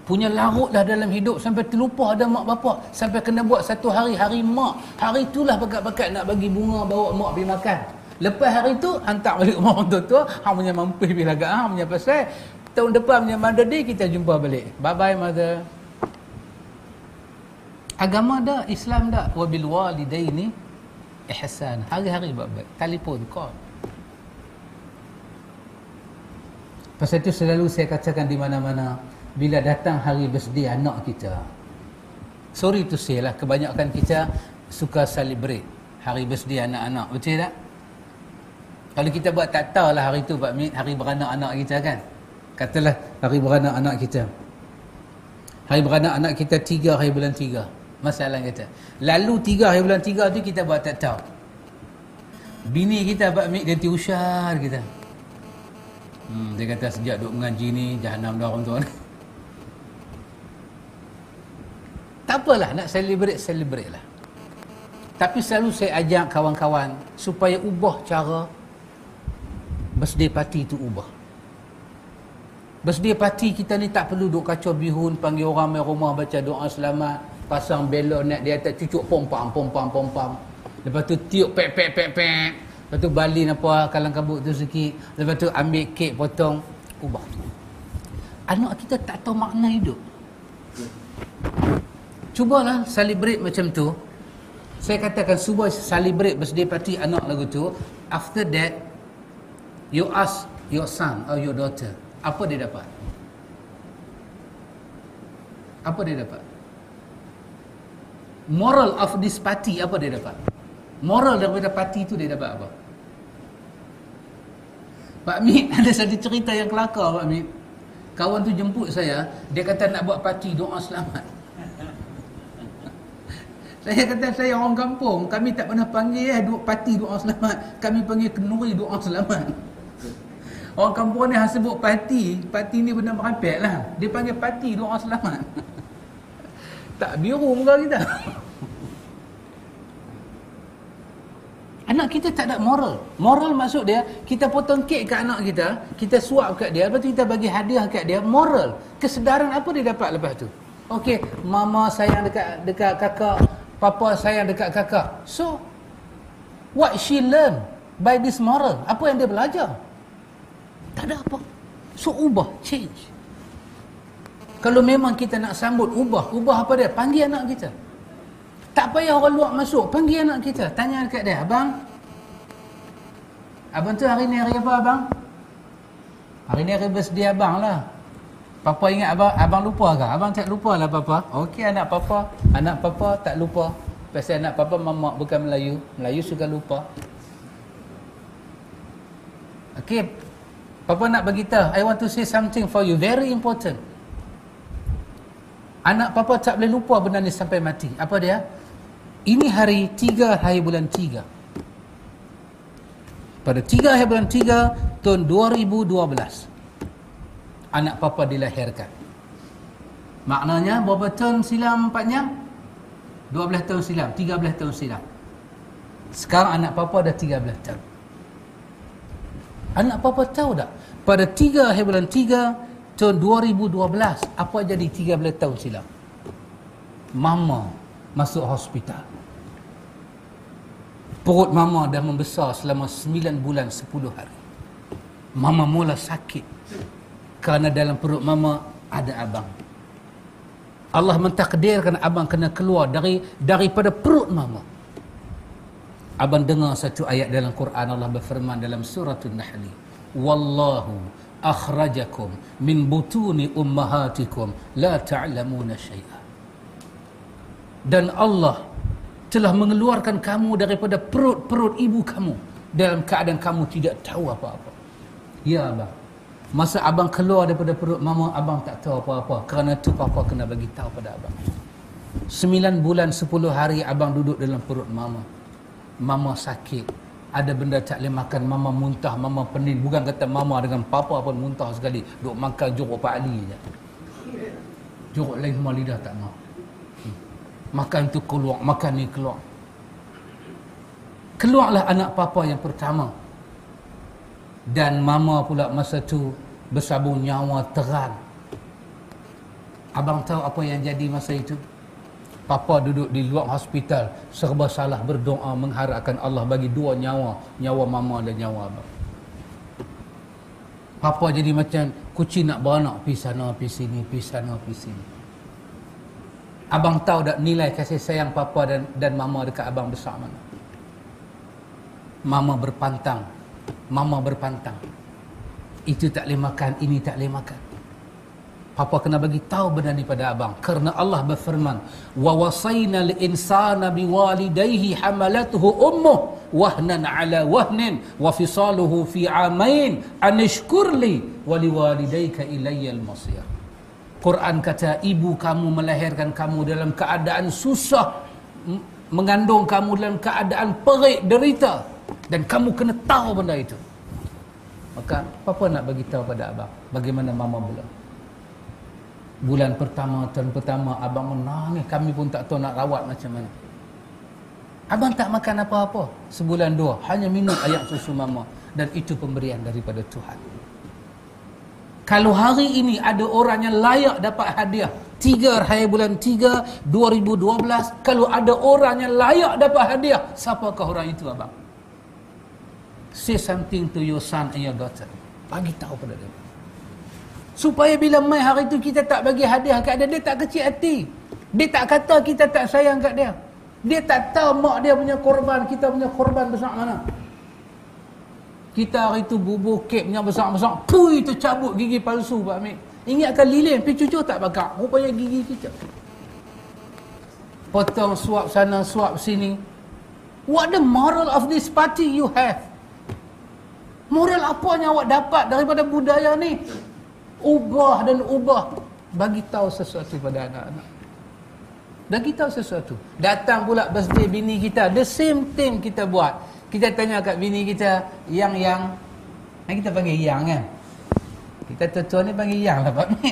Punya larut dah dalam hidup sampai terlupa ada mak bapak. Sampai kena buat satu hari, hari mak. Hari itulah bakat-bakat nak bagi bunga bawa mak pergi makan. Lepas hari tu hantar balik rumah orang tua-tua, hang punya mampu bila agak hang punya pasal tahun depan punya mother day kita jumpa balik. Bye bye mother. Agama dah, Islam dah. Wabil walidaini ihsan. Hari-hari buat. Telefon, call. Pasal itu selalu saya katakan di mana-mana bila datang hari birthday anak kita. Sorry to say lah, kebanyakan kita suka celebrate hari birthday anak-anak. Betul tak? Kalau kita buat tak tahu lah hari tu Pak Mit, hari beranak anak kita kan. Katalah hari beranak anak kita. Hari beranak anak kita tiga hari bulan tiga. Masalah kita. Lalu tiga hari bulan tiga tu kita buat tak tahu. Bini kita Pak Mit dia tiusar kita. Hmm, dia kata sejak duk mengaji ni jahanam dah orang tuan. tak apalah nak celebrate celebrate lah. Tapi selalu saya ajak kawan-kawan supaya ubah cara birthday party tu ubah. Birthday party kita ni tak perlu duk kacau bihun, panggil orang main rumah baca doa selamat, pasang belon net dia tak cucuk pom pam pom pam pom pam. Lepas tu tiup pek pek pek pek. Lepas tu balin apa kalang kabut tu sikit. Lepas tu ambil kek potong, ubah. Anak kita tak tahu makna hidup. Cubalah celebrate macam tu. Saya katakan cuba celebrate birthday party anak lagu tu. After that, You ask your son or your daughter, apa dia dapat? Apa dia dapat? Moral of this party, apa dia dapat? Moral daripada party tu dia dapat apa? Pak Mit, ada satu cerita yang kelakar Pak Mit. Kawan tu jemput saya, dia kata nak buat parti doa selamat. Saya kata saya orang kampung, kami tak pernah panggil eh, parti doa selamat. Kami panggil kenuri doa selamat. Orang kampung ni hanya sebut parti. Parti ni benda merapet lah. Dia panggil parti doa selamat. tak biru muka kita. anak kita tak ada moral. Moral maksud dia, kita potong kek kat anak kita, kita suap kat dia, lepas tu kita bagi hadiah kat dia. Moral. Kesedaran apa dia dapat lepas tu? Okey, mama sayang dekat dekat kakak, papa sayang dekat kakak. So, what she learn by this moral? Apa yang dia belajar? Tak ada apa. So ubah, change. Kalau memang kita nak sambut, ubah. Ubah apa dia? Panggil anak kita. Tak payah orang luar masuk. Panggil anak kita. Tanya dekat dia. Abang. Abang tu hari ni hari apa abang? Hari ni hari bersedia abang lah. Papa ingat abang, abang lupa ke? Abang tak lupa lah papa. Okey anak papa. Anak papa tak lupa. Pasal anak papa mamak bukan Melayu. Melayu suka lupa. Okey. Papa nak bagi tahu, I want to say something for you very important. Anak papa tak boleh lupa benda ni sampai mati. Apa dia? Ini hari tiga hari bulan tiga. Pada tiga hari bulan tiga tahun 2012 anak papa dilahirkan. Maknanya berapa tahun silam empatnya? 12 tahun silam, 13 tahun silam. Sekarang anak papa dah 13 tahun. Anak papa tahu tak? Pada 3 hari bulan 3 tahun 2012, apa jadi 13 tahun silam? Mama masuk hospital. Perut mama dah membesar selama 9 bulan 10 hari. Mama mula sakit kerana dalam perut mama ada abang. Allah mentakdirkan abang kena keluar dari daripada perut mama. Abang dengar satu ayat dalam Quran Allah berfirman dalam surah An-Nahl. Wallahu akhrajakum min butuni ummahatikum la ta'lamuna syai'a. Dan Allah telah mengeluarkan kamu daripada perut-perut ibu kamu dalam keadaan kamu tidak tahu apa-apa. Ya abang. Masa abang keluar daripada perut mama, abang tak tahu apa-apa. Kerana tu papa kena bagi tahu pada abang. Sembilan bulan, sepuluh hari abang duduk dalam perut mama. Mama sakit. Ada benda tak boleh makan. Mama muntah, mama penin. Bukan kata mama dengan papa pun muntah sekali. Duk makan juruk Pak Ali je. Juruk lain semua lidah tak mau. Hmm. Makan tu keluar, makan ni keluar. Keluarlah anak papa yang pertama dan mama pula masa tu bersabung nyawa terang abang tahu apa yang jadi masa itu papa duduk di luar hospital serba salah berdoa mengharapkan Allah bagi dua nyawa nyawa mama dan nyawa abang. Papa jadi macam kucing nak beranak pergi sana pergi sini pergi sana pergi sini. Abang tahu tak nilai kasih sayang papa dan dan mama dekat abang besar mana? Mama berpantang mama berpantang. Itu tak boleh makan ini tak boleh makan papa kena bagi tahu benda ni pada abang? Kerana Allah berfirman wa wasayna lil insana biwalidayhi hamalatuhu ummuh wahnan ala wahnin wa fisaluhu fi amain anishkurli wa liwalidayka ilayyal masir Quran kata ibu kamu melahirkan kamu dalam keadaan susah mengandung kamu dalam keadaan perik derita. Dan kamu kena tahu benda itu. Maka apa nak bagi tahu pada abang? Bagaimana mama belum bulan pertama tahun pertama abang menangis. Kami pun tak tahu nak rawat macam mana. Abang tak makan apa-apa. Sebulan dua hanya minum air susu mama. Dan itu pemberian daripada Tuhan. Kalau hari ini ada orang yang layak dapat hadiah tiga hari bulan tiga 2012 kalau ada orang yang layak dapat hadiah siapakah orang itu abang? Say something to your son and your daughter. Bagi tahu pada dia. Supaya bila mai hari itu kita tak bagi hadiah kat dia, dia tak kecil hati. Dia tak kata kita tak sayang kat dia. Dia tak tahu mak dia punya korban, kita punya korban besar mana. Kita hari itu bubuh kek punya besar-besar. Pui tercabut gigi palsu Pak Amir. Ingatkan lilin, pergi cucu tak bakar. Rupanya gigi kita. Potong suap sana, suap sini. What the moral of this party you have? Moral apa yang awak dapat daripada budaya ni? Ubah dan ubah. Bagi tahu sesuatu pada anak-anak. Bagi tahu sesuatu. Datang pula birthday bini kita. The same thing kita buat. Kita tanya kat bini kita. Yang yang. Yang kita panggil yang kan? Kita tua ni panggil yang lah Pak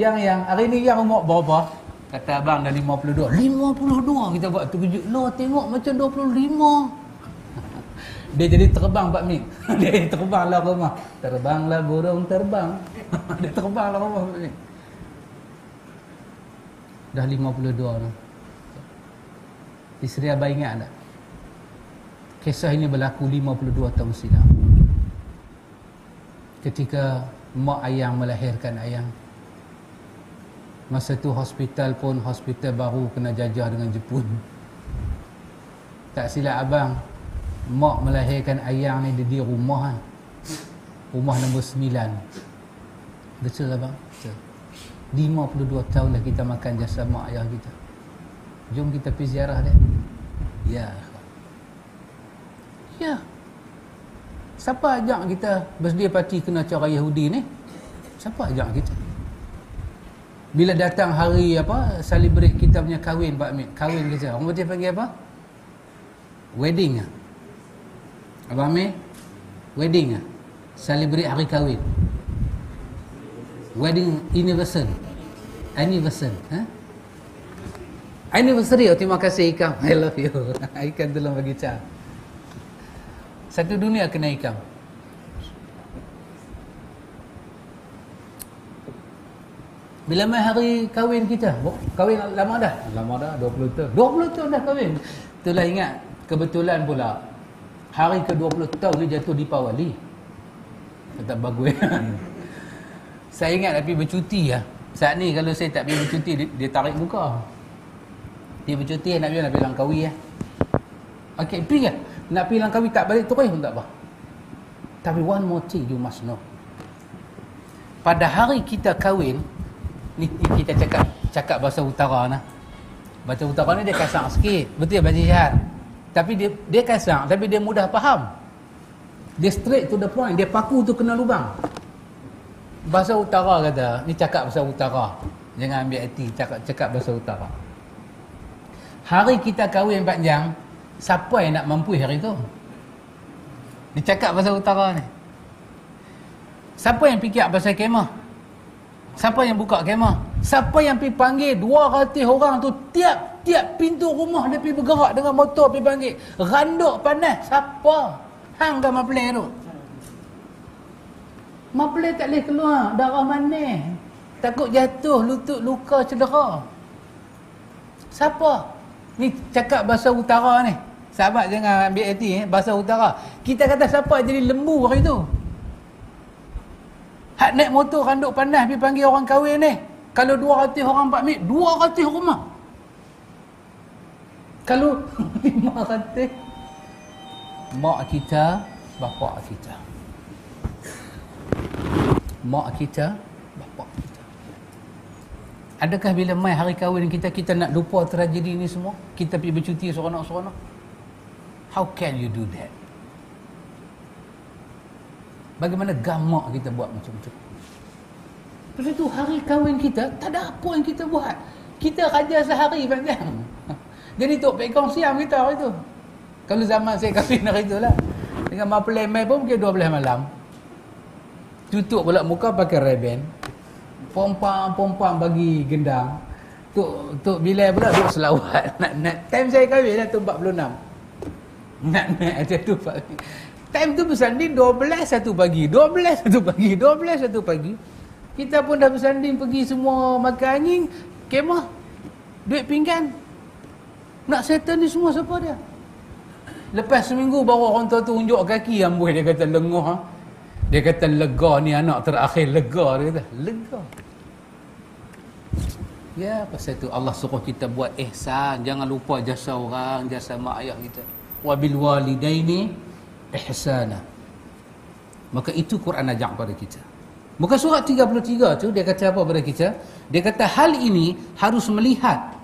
Yang yang. Hari ni yang umur berapa? Kata abang dah 52. 52 kita buat terkejut. Loh tengok macam 25 dia jadi terbang Pak Mik dia terbanglah rumah. Terbanglah burung terbang. Dia terbanglah rumah Pak Mik dah 52 tu isteri abang ingat tak? Kisah ini berlaku 52 tahun silam. Ketika mak ayang melahirkan ayang masa tu hospital pun hospital baru kena jajah dengan Jepun. Tak silap abang mak melahirkan ayang ni di rumah kan. Rumah nombor sembilan. Betul lah bang? Betul. 52 tahun dah kita makan jasa mak ayah kita. Jom kita pergi ziarah dia. Ya. Ya. Siapa ajak kita bersedia parti kena cara Yahudi ni? Siapa ajak kita? Bila datang hari apa celebrate kita punya kahwin Pak Amir, kahwin kita. Orang Putih panggil apa? Wedding ah. Abang Amir? Wedding ah. Celebrate hari kahwin. Wedding anniversary. Anniversary, ha? Anniversary, oh, terima kasih Ikam. I love you. Ikam tolong bagi cah. Satu dunia kena Ikam. Bila mai hari kahwin kita? Kahwin lama dah? Lama dah, 20 tahun. 20 tahun dah kahwin. Itulah ingat, kebetulan pula hari ke-20 tahun ni jatuh di Pawali. Tak bagus. saya ingat tapi bercuti lah. Saat ni kalau saya tak pergi bercuti, dia, dia tarik muka. Dia bercuti, nak pergi, nak pergi Langkawi lah. Okey, pergi lah. Nak pergi Langkawi tak balik terus pun tak apa. Tapi one more thing you must know. Pada hari kita kahwin, ni, ni kita cakap cakap bahasa utara nah. Bahasa utara ni dia kasar sikit. Betul ya Baji Syahad? Tapi dia dia kasar tapi dia mudah faham. Dia straight to the point. Dia paku tu kena lubang. Bahasa utara kata, ni cakap bahasa utara. Jangan ambil hati cakap cakap bahasa utara. Hari kita kahwin panjang, siapa yang nak mampu hari tu? Ni cakap bahasa utara ni. Siapa yang fikir pasal kemah? Siapa yang buka kemah? Siapa yang pergi panggil 200 orang tu tiap-tiap pintu rumah dia pergi bergerak dengan motor pergi panggil. Randuk panas. Siapa? Hang ke maplay tu? Maplay tak boleh keluar. Darah mana? Takut jatuh, lutut luka, cedera. Siapa? Ni cakap bahasa utara ni. Sahabat jangan ambil hati eh. Bahasa utara. Kita kata siapa jadi lembu hari tu? Hak naik motor randuk panas pergi panggil orang kahwin ni. Kalau dua ratus orang empat mik, dua ratus rumah. Kalau lima ratus, mak kita, bapa kita. Mak kita, bapa kita. Adakah bila mai hari kahwin kita, kita nak lupa tragedi ni semua? Kita pergi bercuti seronok-seronok? How can you do that? Bagaimana gamak kita buat macam-macam. Lepas itu hari kahwin kita, tak ada apa yang kita buat. Kita raja sehari panjang. Jadi Tok Pekong siam kita hari itu. Kalau zaman saya kahwin hari itu lah. Dengan mapelai mai pun mungkin 12 malam. Tutup pula muka pakai reben. Pompang-pompang bagi gendang. Tok Tok Bilal pula duduk selawat. Nak, nak, time saya kahwin lah tu 46. Nak nak ada tu. Time tu bersanding 12 satu pagi. 12 satu pagi. 12 satu pagi. Kita pun dah bersanding pergi semua makan angin. Kemah. Duit pinggan. Nak settle ni semua siapa dia? Lepas seminggu baru orang tua tu unjuk kaki amboi dia kata lenguh ha? Dia kata lega ni anak terakhir lega dia kata lega. Ya pasal tu Allah suruh kita buat ihsan jangan lupa jasa orang jasa mak ayah kita. Wabil walidaini ihsana. Maka itu Quran ajak pada kita. Muka surat 33 tu dia kata apa pada kita? Dia kata hal ini harus melihat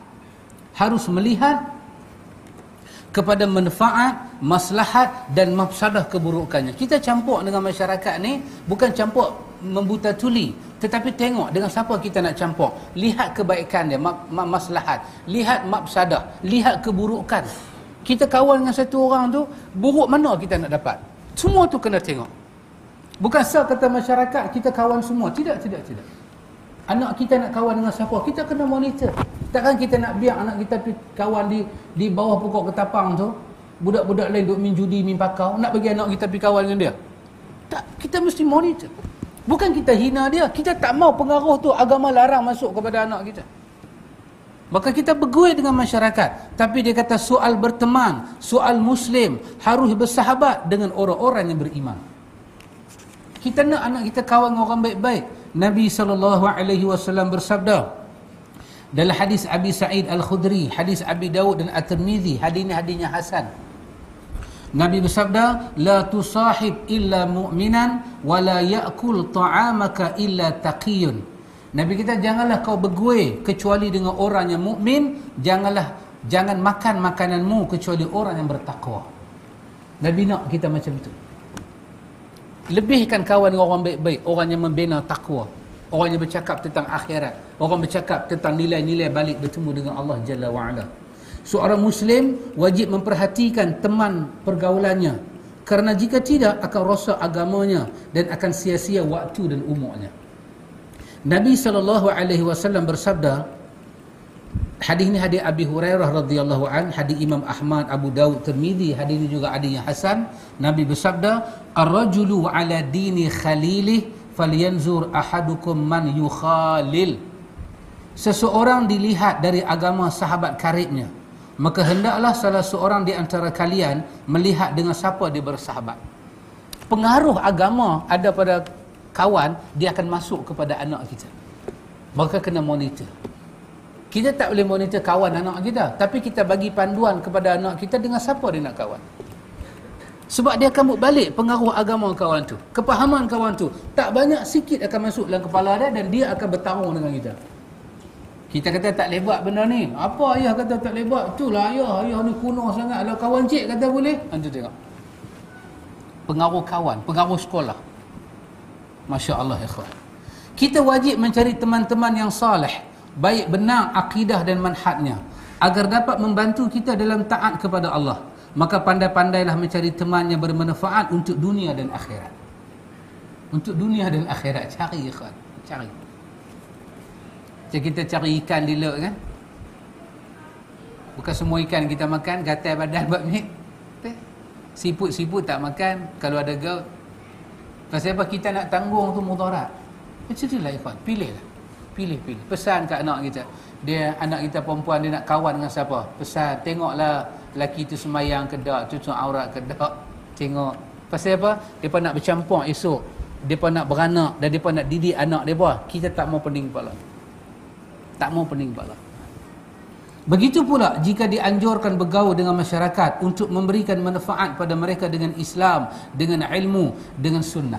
harus melihat kepada manfaat, maslahat dan mafsadah keburukannya. Kita campur dengan masyarakat ni bukan campur membuta tuli, tetapi tengok dengan siapa kita nak campur. Lihat kebaikan dia, ma- ma- maslahat, lihat mafsadah, lihat keburukan. Kita kawan dengan satu orang tu, buruk mana kita nak dapat? Semua tu kena tengok. Bukan sah kata masyarakat, kita kawan semua. Tidak, tidak, tidak. Anak kita nak kawan dengan siapa? Kita kena monitor. Takkan kita nak biar anak kita kawan di di bawah pokok ketapang tu, budak-budak lain duk min judi, min pakau, nak bagi anak kita pergi kawan dengan dia? Tak, kita mesti monitor. Bukan kita hina dia, kita tak mau pengaruh tu agama larang masuk kepada anak kita. Maka kita bergui dengan masyarakat. Tapi dia kata soal berteman, soal muslim, harus bersahabat dengan orang-orang yang beriman. Kita nak anak kita kawan dengan orang baik-baik. Nabi SAW bersabda dalam hadis Abi Sa'id Al-Khudri, hadis Abi Dawud dan At-Tirmizi, hadis ini hadisnya Hasan. Nabi bersabda, "La tusahib illa mu'minan wa la ya'kul ta'amaka illa taqiyun." Nabi kita janganlah kau bergui kecuali dengan orang yang mukmin, janganlah jangan makan makananmu kecuali orang yang bertakwa. Nabi nak kita macam tu. Lebihkan kawan dengan orang baik-baik. Orang yang membina takwa. Orang yang bercakap tentang akhirat. Orang bercakap tentang nilai-nilai balik bertemu dengan Allah Jalla wa'ala. Seorang muslim wajib memperhatikan teman pergaulannya. Kerana jika tidak akan rosak agamanya dan akan sia-sia waktu dan umurnya. Nabi SAW bersabda hadis ini hadis Abi Hurairah radhiyallahu an hadis Imam Ahmad Abu Dawud Tirmizi hadis ini juga hadis yang hasan. Nabi bersabda ar-rajulu ala dini khalilih falyanzur ahadukum man yukhalil. Seseorang dilihat dari agama sahabat karibnya maka hendaklah salah seorang di antara kalian melihat dengan siapa dia bersahabat. Pengaruh agama ada pada kawan dia akan masuk kepada anak kita. Maka kena monitor kita tak boleh monitor kawan anak kita tapi kita bagi panduan kepada anak kita dengan siapa dia nak kawan sebab dia akan balik pengaruh agama kawan tu kepahaman kawan tu tak banyak sikit akan masuk dalam kepala dia dan dia akan bertarung dengan kita kita kata tak lebat benda ni. Apa ayah kata tak lebat? Itulah ayah. Ayah ni kuno sangat. Kalau kawan cik kata boleh. Nanti tengok. Pengaruh kawan. Pengaruh sekolah. Masya Allah ikhwan. Kita wajib mencari teman-teman yang salih. Baik benar akidah dan manhadnya. Agar dapat membantu kita dalam taat kepada Allah. Maka pandai-pandailah mencari teman yang bermanfaat untuk dunia dan akhirat. Untuk dunia dan akhirat. Cari ikhwan. Cari. Macam kita cari ikan di laut kan Bukan semua ikan kita makan Gatal badan buat ni Siput-siput tak makan Kalau ada gaut Pasal apa kita nak tanggung tu mudarat Macam tu lah ikhwan Pilih lah Pilih, pilih Pesan kat anak kita. Dia anak kita perempuan Dia nak kawan dengan siapa? Pesan. Tengoklah Lelaki tu semayang ke tak Tutup aurat ke tak. Tengok. Pasal apa? Dia nak bercampur esok. Dia nak beranak Dan dia nak didik anak dia Kita tak mau pening kepala. Tak mau pening kepala. Begitu pula jika dianjurkan bergaul dengan masyarakat untuk memberikan manfaat pada mereka dengan Islam dengan ilmu dengan sunnah.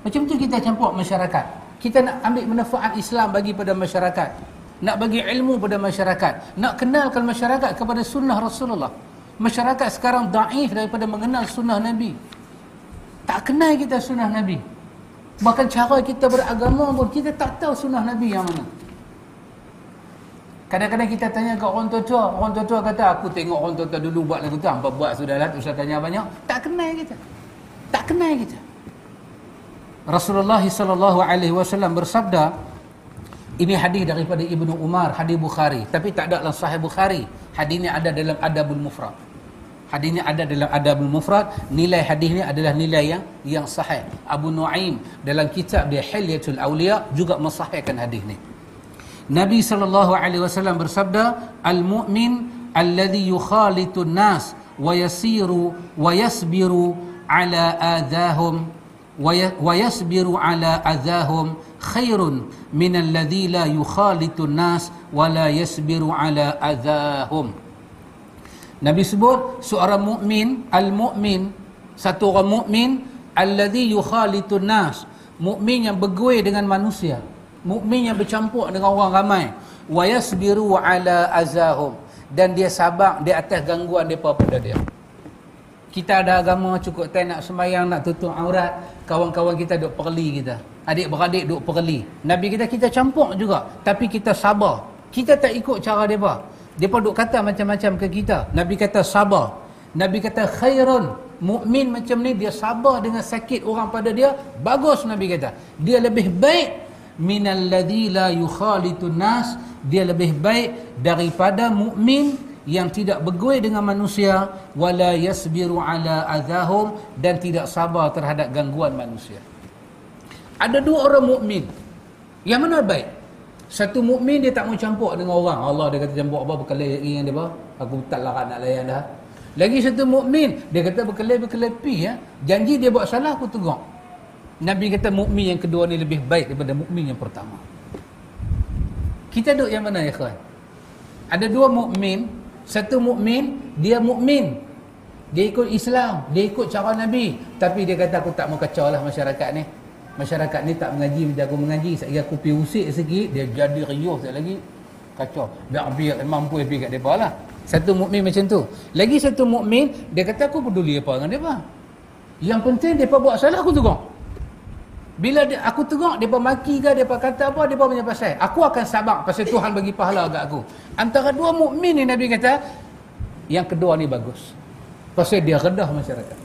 Macam tu kita campur masyarakat kita nak ambil manfaat Islam bagi pada masyarakat nak bagi ilmu pada masyarakat nak kenalkan masyarakat kepada sunnah Rasulullah masyarakat sekarang daif daripada mengenal sunnah Nabi tak kenal kita sunnah Nabi bahkan cara kita beragama pun kita tak tahu sunnah Nabi yang mana Kadang-kadang kita tanya ke orang tua-tua, orang tua-tua kata aku tengok orang tua-tua dulu buat lagu tu, hampa buat sudahlah, usah tanya banyak. Tak kenal kita. Tak kenal kita. Rasulullah sallallahu alaihi wasallam bersabda ini hadis daripada Ibnu Umar, hadis Bukhari, tapi tak ada dalam Sahih Bukhari. Hadis ini ada dalam Adabul Mufrad. Hadis ini ada dalam Adabul Mufrad. Nilai hadis ini adalah nilai yang yang sahih. Abu Nuaim dalam kitab dia Hilyatul Auliya juga mensahihkan hadis ini. Nabi sallallahu alaihi wasallam bersabda, "Al-mu'min alladhi yukhalitu an-nas wa yasiru wa yasbiru ala adahum ala adahum khairun min alladhi la yukhalitu an-nas wa la yasbiru ala adahum." Nabi sebut seorang mukmin, al-mu'min, satu orang mukmin alladhi yukhalitu an-nas, mukmin yang bergaul dengan manusia. Mukmin yang bercampur dengan orang ramai. Wa yasbiru ala azahum. Dan dia sabar di atas gangguan depa pada dia kita ada agama cukup tak nak sembahyang nak tutup aurat. Kawan-kawan kita duk perli kita. Adik-beradik duk perli. Nabi kita kita campur juga. Tapi kita sabar. Kita tak ikut cara depa depa duk kata macam-macam ke kita. Nabi kata sabar. Nabi kata khairun. Mukmin macam ni dia sabar dengan sakit orang pada dia bagus nabi kata. Dia lebih baik. Minal ladzi la yukhalitun nas. Dia lebih baik daripada mukmin yang tidak bergaul dengan manusia wala yasbiru ala adahum dan tidak sabar terhadap gangguan manusia. Ada dua orang mukmin. Yang mana baik? Satu mukmin dia tak mau campur dengan orang. Allah dia kata campur apa berkelahi dengan dia apa? Aku tak larat nak layan dah. Lagi satu mukmin dia kata berkelahi berkelahi pi ya. Janji dia buat salah aku tegur. Nabi kata mukmin yang kedua ni lebih baik daripada mukmin yang pertama. Kita duduk yang mana ya kawan? Ada dua mukmin, satu mukmin dia mukmin. Dia ikut Islam, dia ikut cara Nabi, tapi dia kata aku tak mau kacau lah masyarakat ni. Masyarakat ni tak mengaji macam aku mengaji, saya aku pi usik sikit, dia jadi riuh sekali lagi kacau. Biar biar mampu pergi kat depa lah. Satu mukmin macam tu. Lagi satu mukmin dia kata aku peduli apa dengan depa. Yang penting depa buat salah aku tegur. Bila dia, aku tengok depa maki ke depa kata apa depa punya pasal. Aku akan sabar pasal Tuhan bagi pahala kat aku. Antara dua mukmin ni Nabi kata yang kedua ni bagus. Pasal dia redah masyarakat.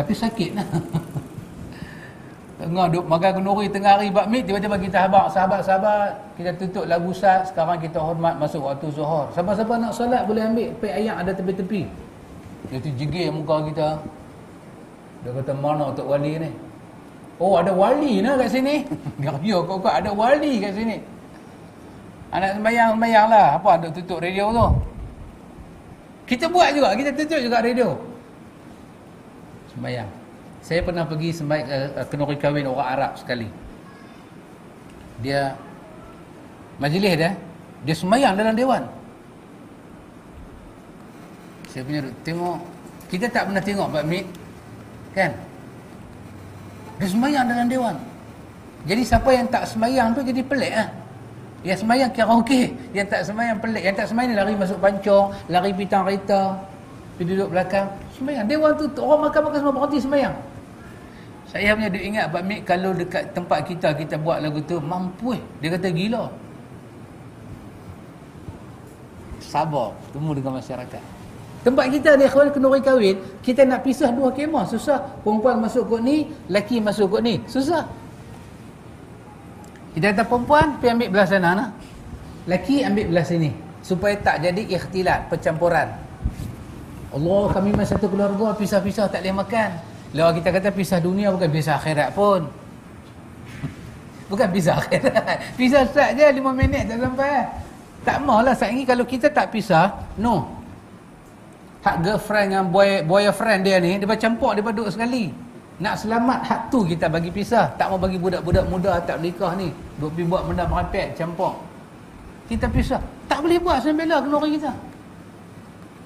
Tapi sakit lah. Tengah duk makan kenduri tengah hari bakmit tiba-tiba kita habaq sahabat-sahabat kita tutup lagu sat sekarang kita hormat masuk waktu zuhur. Siapa-siapa nak solat boleh ambil pek ayam ada tepi-tepi. Dia tu jegir muka kita. Dia kata mana untuk wali ni? Oh ada wali nak kat sini. Ya kau kau ada wali kat sini. Anak sembahyang sembahyang lah. Apa ada tutup radio tu? Kita buat juga. Kita tutup juga radio. Sembahyang. Saya pernah pergi sembahyang uh, uh, kenuri kahwin orang Arab sekali. Dia majlis dia. Dia sembahyang dalam dewan. Saya punya tengok. Kita tak pernah tengok Pak Mit. Kan? Dia sembahyang dalam dewan. Jadi siapa yang tak sembahyang tu jadi pelik ah. Yang sembahyang kira okey, yang tak sembahyang pelik. Yang tak sembahyang ni lari masuk pancong, lari pitang kereta, pergi duduk belakang, sembahyang. Dewan tu orang makan-makan semua berhenti sembahyang. Saya punya dia ingat Pak Mik kalau dekat tempat kita kita buat lagu tu mampu eh. Dia kata gila. Sabar, temu dengan masyarakat. Tempat kita ni kawan kenuri kahwin, kita nak pisah dua kemah, susah. Perempuan masuk kot ni, lelaki masuk kot ni, susah. Kita kata perempuan, pergi ambil belah sana. Nah. Lelaki ambil belah sini. Supaya tak jadi ikhtilat, percampuran. Allah, kami masih satu keluarga, pisah-pisah tak boleh makan. Lalu kita kata pisah dunia bukan pisah akhirat pun. Bukan pisah akhirat. Pisah start je, lima minit tak sampai. Tak maulah, saat ini kalau kita tak pisah, no hak girlfriend dengan boy boyfriend dia ni dia bercampur dia duduk sekali. Nak selamat hak tu kita bagi pisah. Tak mau bagi budak-budak muda tak nikah ni. Duk pergi buat benda merapet campur kita pisah. Tak boleh buat sampai bela kena orang kita.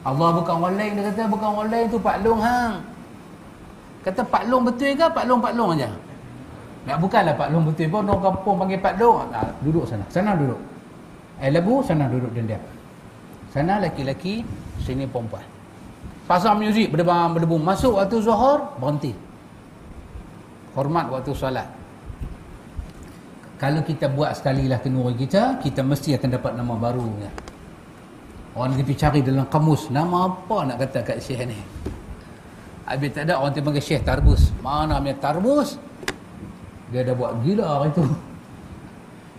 Allah bukan orang lain dia kata bukan orang lain tu Pak Long hang. Kata Pak Long betul ke Pak Long Pak Long aja? Nak bukanlah Pak Long betul pun orang kampung panggil Pak Long. Nah, duduk sana. Sana duduk. Eh lagu sana duduk dan dia sana laki-laki sini perempuan pasang muzik berdebam berdebu masuk waktu zuhur berhenti. Hormat waktu solat. Kalau kita buat sekali lah kenuri kita kita mesti akan dapat nama baru ya. orang nanti pergi cari dalam kamus nama apa nak kata kat syekh ni? Habis tak ada orang tu panggil syekh tarbus. Mana punya tarbus? Dia dah buat gila hari tu.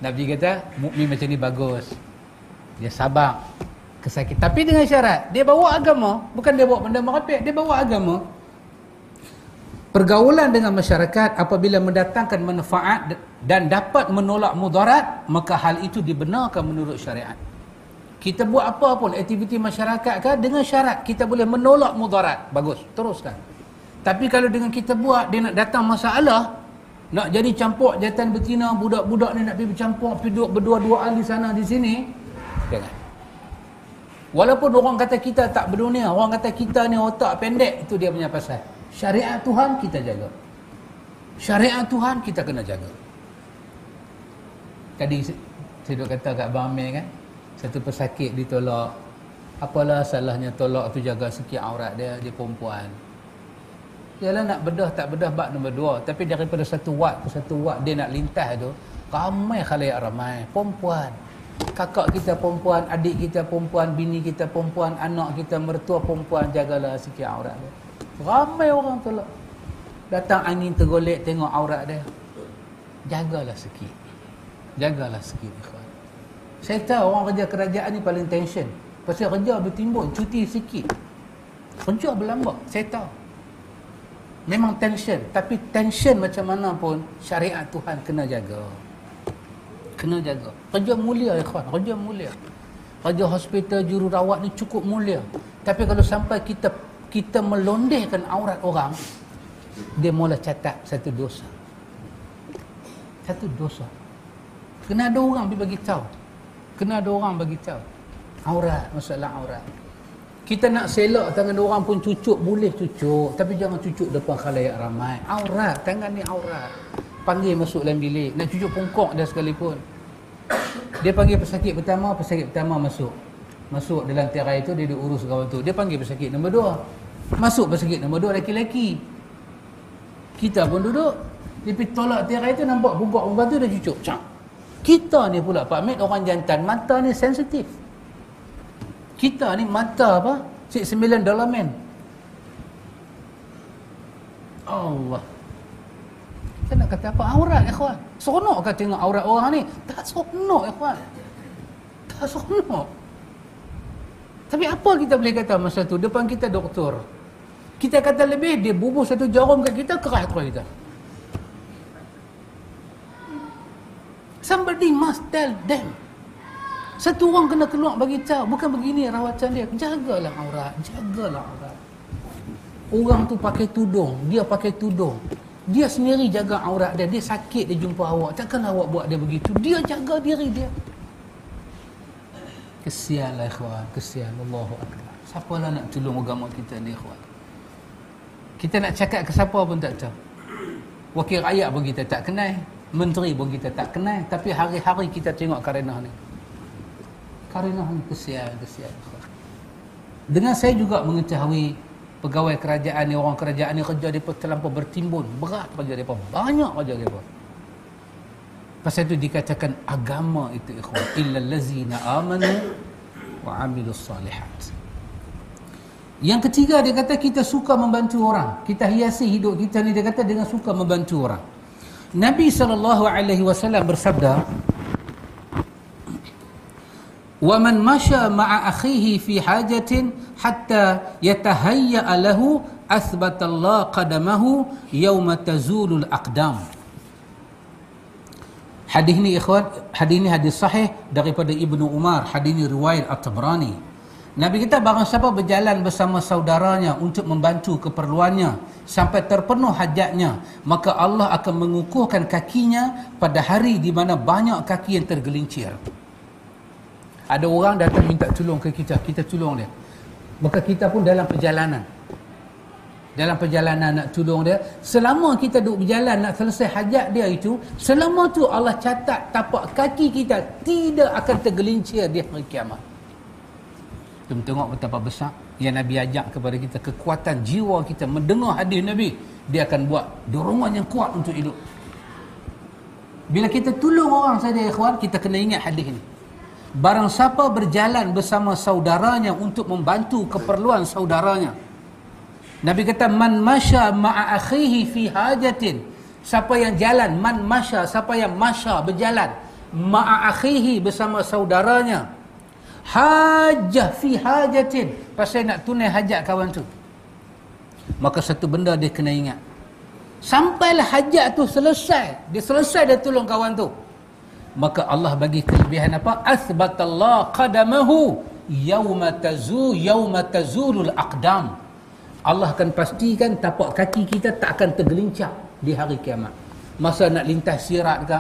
Nabi kata mukmin macam ni bagus. Dia sabar kesakitan. Tapi dengan syarat, dia bawa agama, bukan dia bawa benda merapik, dia bawa agama. Pergaulan dengan masyarakat apabila mendatangkan manfaat dan dapat menolak mudarat, maka hal itu dibenarkan menurut syariat. Kita buat apa pun aktiviti masyarakat kan dengan syarat kita boleh menolak mudarat. Bagus, teruskan. Tapi kalau dengan kita buat dia nak datang masalah, nak jadi campur jatan betina, budak-budak ni nak pergi bercampur, pergi duduk berdua-duaan di sana di sini, jangan. Walaupun orang kata kita tak berdunia, orang kata kita ni otak pendek, itu dia punya pasal. Syariat Tuhan kita jaga. Syariat Tuhan kita kena jaga. Tadi saya duk kata kat Abang Amir kan, satu pesakit ditolak. Apalah salahnya tolak tu jaga sikit aurat dia, dia perempuan. Yalah nak bedah tak bedah bab nombor dua. Tapi daripada satu wat ke satu wat dia nak lintas tu, ramai khalayak ramai. Perempuan kakak kita perempuan, adik kita perempuan, bini kita perempuan, anak kita mertua perempuan, jagalah sikit aurat dia. Ramai orang tolak. Datang angin tergolek tengok aurat dia. Jagalah sikit. Jagalah sikit. Saya tahu orang kerja kerajaan ni paling tension. Pasal kerja bertimbun, cuti sikit. Kerja berlambak, saya tahu. Memang tension. Tapi tension macam mana pun, syariat Tuhan kena jaga kena jaga. Kerja mulia ya kawan kerja mulia. Kerja hospital jururawat ni cukup mulia. Tapi kalau sampai kita kita melondehkan aurat orang dia mula catat satu dosa. Satu dosa. Kena ada orang pergi bagi tahu. Kena ada orang bagi tahu. Aurat masalah aurat. Kita nak selak tangan orang pun cucuk boleh cucuk. Tapi jangan cucuk depan khalayak ramai. Aurat tangan ni aurat panggil masuk dalam bilik nak cucuk pungkok dia sekalipun dia panggil pesakit pertama pesakit pertama masuk masuk dalam tirai itu dia diurus kawan tu dia panggil pesakit nombor dua Masuk pesakit nombor dua lelaki-lelaki. Kita pun duduk. Tapi tolak tirai tu nampak bugak bugak tu dah cucuk. Cak. Kita ni pula Pak Mit orang jantan. Mata ni sensitif. Kita ni mata apa? Cik sembilan dolar men. Allah. Kita nak kata apa? Aurat kawan. Seronok kan tengok aurat orang ni? Tak seronok kawan. Tak seronok. Tapi apa kita boleh kata masa tu? Depan kita doktor. Kita kata lebih, dia bubuh satu jarum kat kita, keras terus kita. Somebody must tell them. Satu orang kena keluar bagi tahu. Bukan begini rawatan dia. Jagalah aurat. Jagalah aurat. Orang tu pakai tudung. Dia pakai tudung. Dia sendiri jaga aurat dia. Dia sakit dia jumpa awak. Takkan awak buat dia begitu. Dia jaga diri dia. Kesianlah ikhwan. Kesian. Allahu Akbar. Siapa lah nak tolong agama kita ni ikhwan. Kita nak cakap ke siapa pun tak tahu. Wakil rakyat pun kita tak kenal. Menteri pun kita tak kenal. Tapi hari-hari kita tengok karenah ni. Karenah ni kesian, kesian. Dengan saya juga mengetahui pegawai kerajaan ni, orang kerajaan ni kerja mereka terlampau bertimbun. Berat kerja mereka. Banyak kerja mereka. Pasal itu dikatakan agama itu ikhwan. Illa lazina amanu wa amilus salihat. Yang ketiga dia kata kita suka membantu orang. Kita hiasi hidup kita ni dia kata dengan suka membantu orang. Nabi saw bersabda, "Wa man masha ma'a akhihi fi hajatin hatta yatahayya lahu athbata Allah qadamahu yawma tazulul aqdam." Hadis ni ikhwan, hadis ni hadis sahih daripada Ibnu Umar, hadis ni riwayat At-Tabrani. Nabi kita barang siapa berjalan bersama saudaranya untuk membantu keperluannya sampai terpenuh hajatnya, maka Allah akan mengukuhkan kakinya pada hari di mana banyak kaki yang tergelincir. Ada orang datang minta tolong ke kita, kita tolong dia. Maka kita pun dalam perjalanan. Dalam perjalanan nak tolong dia, selama kita duduk berjalan nak selesai hajat dia itu, selama tu Allah catat tapak kaki kita tidak akan tergelincir di hari kiamat. Kita tengok betapa besar yang Nabi ajak kepada kita kekuatan jiwa kita mendengar hadis Nabi dia akan buat dorongan yang kuat untuk hidup bila kita tolong orang saja ikhwan kita kena ingat hadis ini barang siapa berjalan bersama saudaranya untuk membantu keperluan saudaranya. Nabi kata man masya ma'a akhihi fi hajatin. Siapa yang jalan man masya siapa yang masya berjalan ma'a akhihi bersama saudaranya. Hajah fi hajatin. Pasal nak tunai hajat kawan tu. Maka satu benda dia kena ingat. Sampailah hajat tu selesai. Dia selesai dia tolong kawan tu maka Allah bagi kelebihan apa? Athbatallah qadamahu yauma tazu yauma tazulul aqdam. Allah akan pastikan tapak kaki kita tak akan tergelincir di hari kiamat. Masa nak lintas sirat ke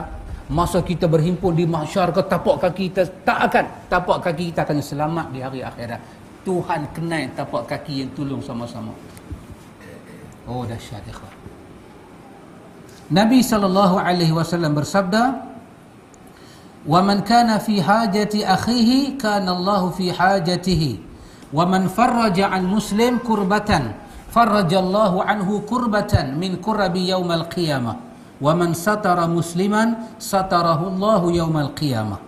masa kita berhimpun di mahsyar ke tapak kaki kita tak akan. Tapak kaki kita akan selamat di hari akhirat. Tuhan kenal tapak kaki yang tolong sama-sama. Oh dahsyat ikhwan. Nabi sallallahu alaihi wasallam bersabda fi hajati akhihi kana Allah fi hajatihi wa man farraja an muslim kurbatan farraja Allah anhu kurbatan min kurabi yaumal qiyamah wa man satara musliman satarahu Allah yaumal qiyamah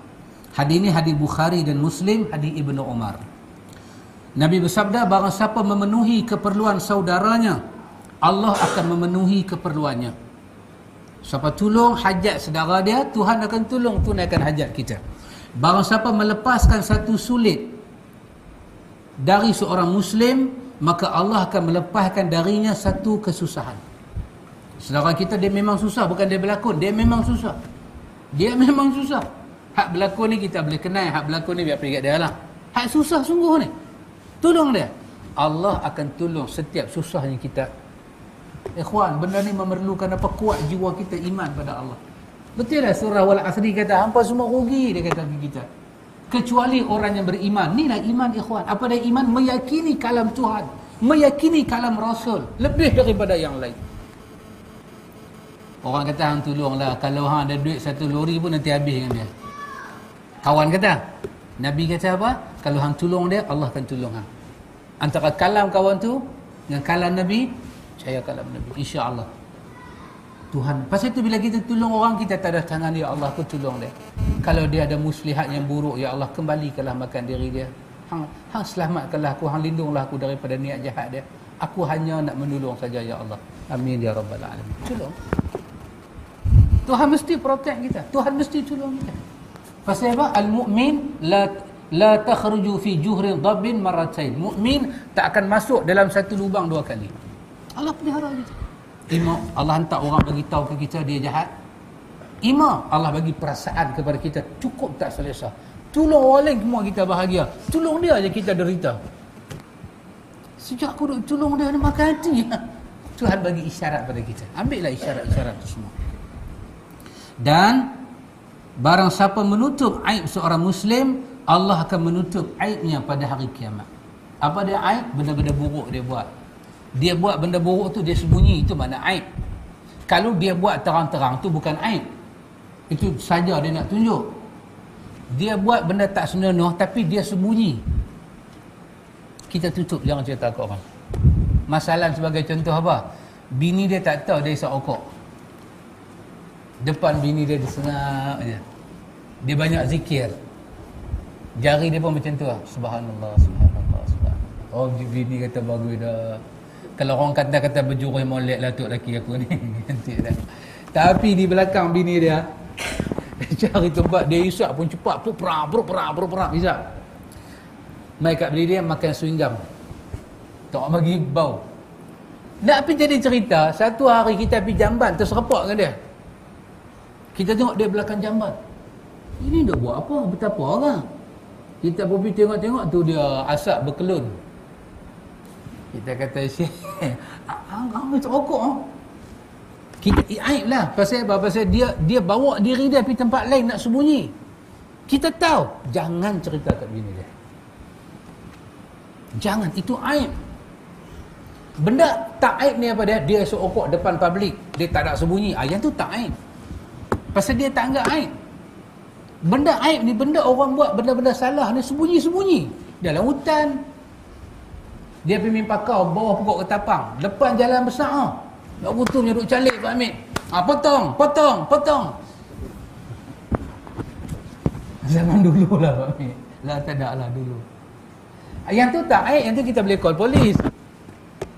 hadis ini hadis Bukhari dan Muslim hadis Ibnu Umar. Nabi bersabda barang siapa memenuhi keperluan saudaranya Allah akan memenuhi keperluannya siapa tolong hajat saudara dia Tuhan akan tolong tunaikan hajat kita barang siapa melepaskan satu sulit dari seorang muslim maka Allah akan melepaskan darinya satu kesusahan Saudara kita dia memang susah bukan dia berlakon, dia memang susah. Dia memang susah. Hak berlakon ni kita boleh kenal, hak berlakon ni biar pergi dia lah. Hak susah sungguh ni. Tolong dia. Allah akan tolong setiap susahnya kita. Ikhwan, benda ni memerlukan apa kuat jiwa kita iman pada Allah. Betul lah surah wal asri kata hampa semua rugi dia kata kita. Kecuali orang yang beriman. Ni lah iman ikhwan. Apa dia iman? Meyakini kalam Tuhan. Meyakini kalam Rasul. Lebih daripada yang lain. Orang kata hang tolonglah kalau hang ada duit satu lori pun nanti habis dengan dia. Kawan kata. Nabi kata apa? Kalau hang tolong dia, Allah akan tolong hang. Antara kalam kawan tu dengan kalam Nabi percaya kalam Nabi insya-Allah Tuhan pasal itu bila kita tolong orang kita tak ada tangan ya Allah aku tolong dia. Kalau dia ada muslihat yang buruk ya Allah kembalikanlah makan diri dia. Hang hang selamatkanlah aku hang lindunglah aku daripada niat jahat dia. Aku hanya nak menolong saja ya Allah. Amin ya rabbal alamin. Tolong. Tuhan mesti protect kita. Tuhan mesti tolong kita. Pasal apa? Al mukmin la la takhruju fi juhri dhabbin marratain mukmin tak akan masuk dalam satu lubang dua kali Allah pelihara kita Ima Allah hantar orang bagi tahu ke kita dia jahat. Ima Allah bagi perasaan kepada kita cukup tak selesa. Tolong orang lain semua kita bahagia. Tolong dia aja kita derita. Sejak aku duk tolong dia dia makan hati. Tuhan bagi isyarat pada kita. Ambillah isyarat-isyarat itu semua. Dan barang siapa menutup aib seorang muslim, Allah akan menutup aibnya pada hari kiamat. Apa dia aib? Benda-benda buruk dia buat dia buat benda buruk tu dia sembunyi itu mana aib. Kalau dia buat terang-terang tu bukan aib. Itu saja dia nak tunjuk. Dia buat benda tak senonoh tapi dia sembunyi. Kita tutup jangan cerita ke orang. Masalah sebagai contoh apa? Bini dia tak tahu dia isap okok depan bini dia disengak je. Dia banyak zikir. Jari dia pun macam tu lah. Subhanallah subhanallah subhanallah. Oh bini kata bagus dah kalau orang kata-kata berjuruh molek lah tok laki aku ni. Cantik dah. Tapi di belakang bini dia cari tempat dia isap pun cepat. Pupra pupra pupra isap. Mai kat bini dia makan swinggam tak bagi bau. Nak pergi jadi cerita satu hari kita pergi jamban terserpak dengan dia. Kita tengok dia belakang jamban. Ini dia buat apa? Betapa orang. Kita pergi tengok-tengok tu dia asap berkelun kita kata syekh hang rokok ah. kita aib lah. Pasal apa? Pasal dia dia bawa diri dia pergi tempat lain nak sembunyi. Kita tahu jangan cerita kat bini dia. Jangan itu aib. Benda tak aib ni apa dia? Dia rokok depan publik dia tak nak sembunyi. Ah yang tu tak aib. Pasal dia tak anggap aib. Benda aib ni benda orang buat benda-benda salah ni sembunyi-sembunyi. Dalam hutan dia pergi mimpa kau bawah pokok ketapang depan jalan besar ah nak butuhnya duk calik Pak Amir. Ah potong potong potong. Zaman dulu lah Pak Amir. Lah tak ada lah dulu. Yang tu tak eh. Yang tu kita boleh call polis.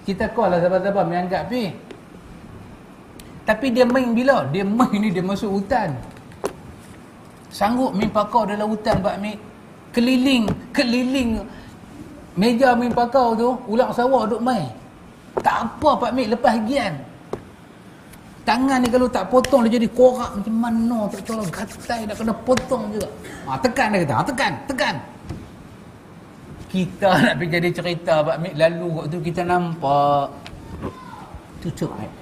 Kita call lah sahabat-sahabat menganggap pi. Tapi dia main bila? Dia main ni dia masuk hutan. Sanggup mimpa kau dalam hutan Pak Amir? Keliling keliling meja main pakau tu ulang sawah duk main. Tak apa Pak Mik lepas gian. Tangan ni kalau tak potong dia jadi korak macam mana? Tak tahu gatai nak kena potong juga. Ha, tekan dia kata ha, tekan tekan. Kita nak pergi jadi cerita Pak Mik lalu waktu tu kita nampak tutup aib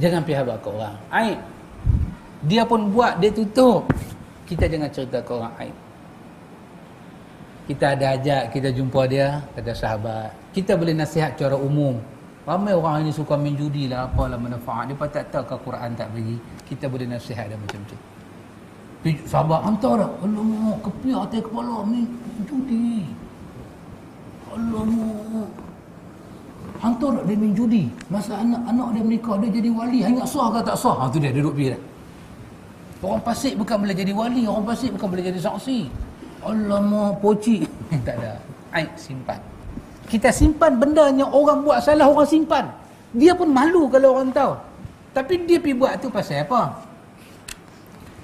jangan pergi habak ke orang aib dia pun buat dia tutup. Kita jangan cerita ke orang aib kita ada ajak kita jumpa dia ada sahabat. Kita boleh nasihat secara umum. Ramai orang ini suka main judi lah apalah manfaat. Dia tak tahu ke Quran tak bagi. Kita boleh nasihat dia macam tu. Sahabat hantar dah. Alamak kepiak atas kepala main judi. Alamak. Hantar dia main judi. Masa anak-anak dia menikah dia jadi wali. Hanya sah ke tak sah? Ha, tu dia duduk pergi dah orang pasik bukan boleh jadi wali orang pasik bukan boleh jadi saksi Alamak poci Tak ada. Aib simpan. Kita simpan benda yang orang buat salah orang simpan. Dia pun malu kalau orang tahu. Tapi dia pergi buat tu pasal apa?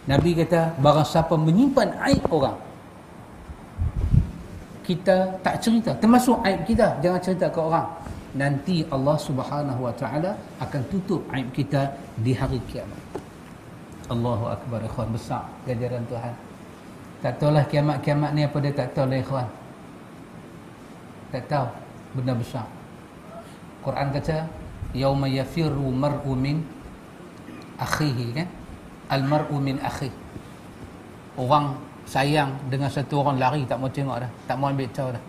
Nabi kata Barang siapa menyimpan aib orang Kita tak cerita. Termasuk aib kita Jangan cerita ke orang. Nanti Allah subhanahu wa ta'ala Akan tutup aib kita Di hari kiamat. Allahu Akbar Ikhwan besar Gajaran Tuhan tak tahulah kiamat-kiamat ni apa dia tak tahu lah ikhwan. Tak tahu. Benda besar. Quran kata, Yawma yafirru mar'u min akhihi kan? Al-mar'u min akhi. Orang sayang dengan satu orang lari tak mau tengok dah. Tak mau ambil tahu dah.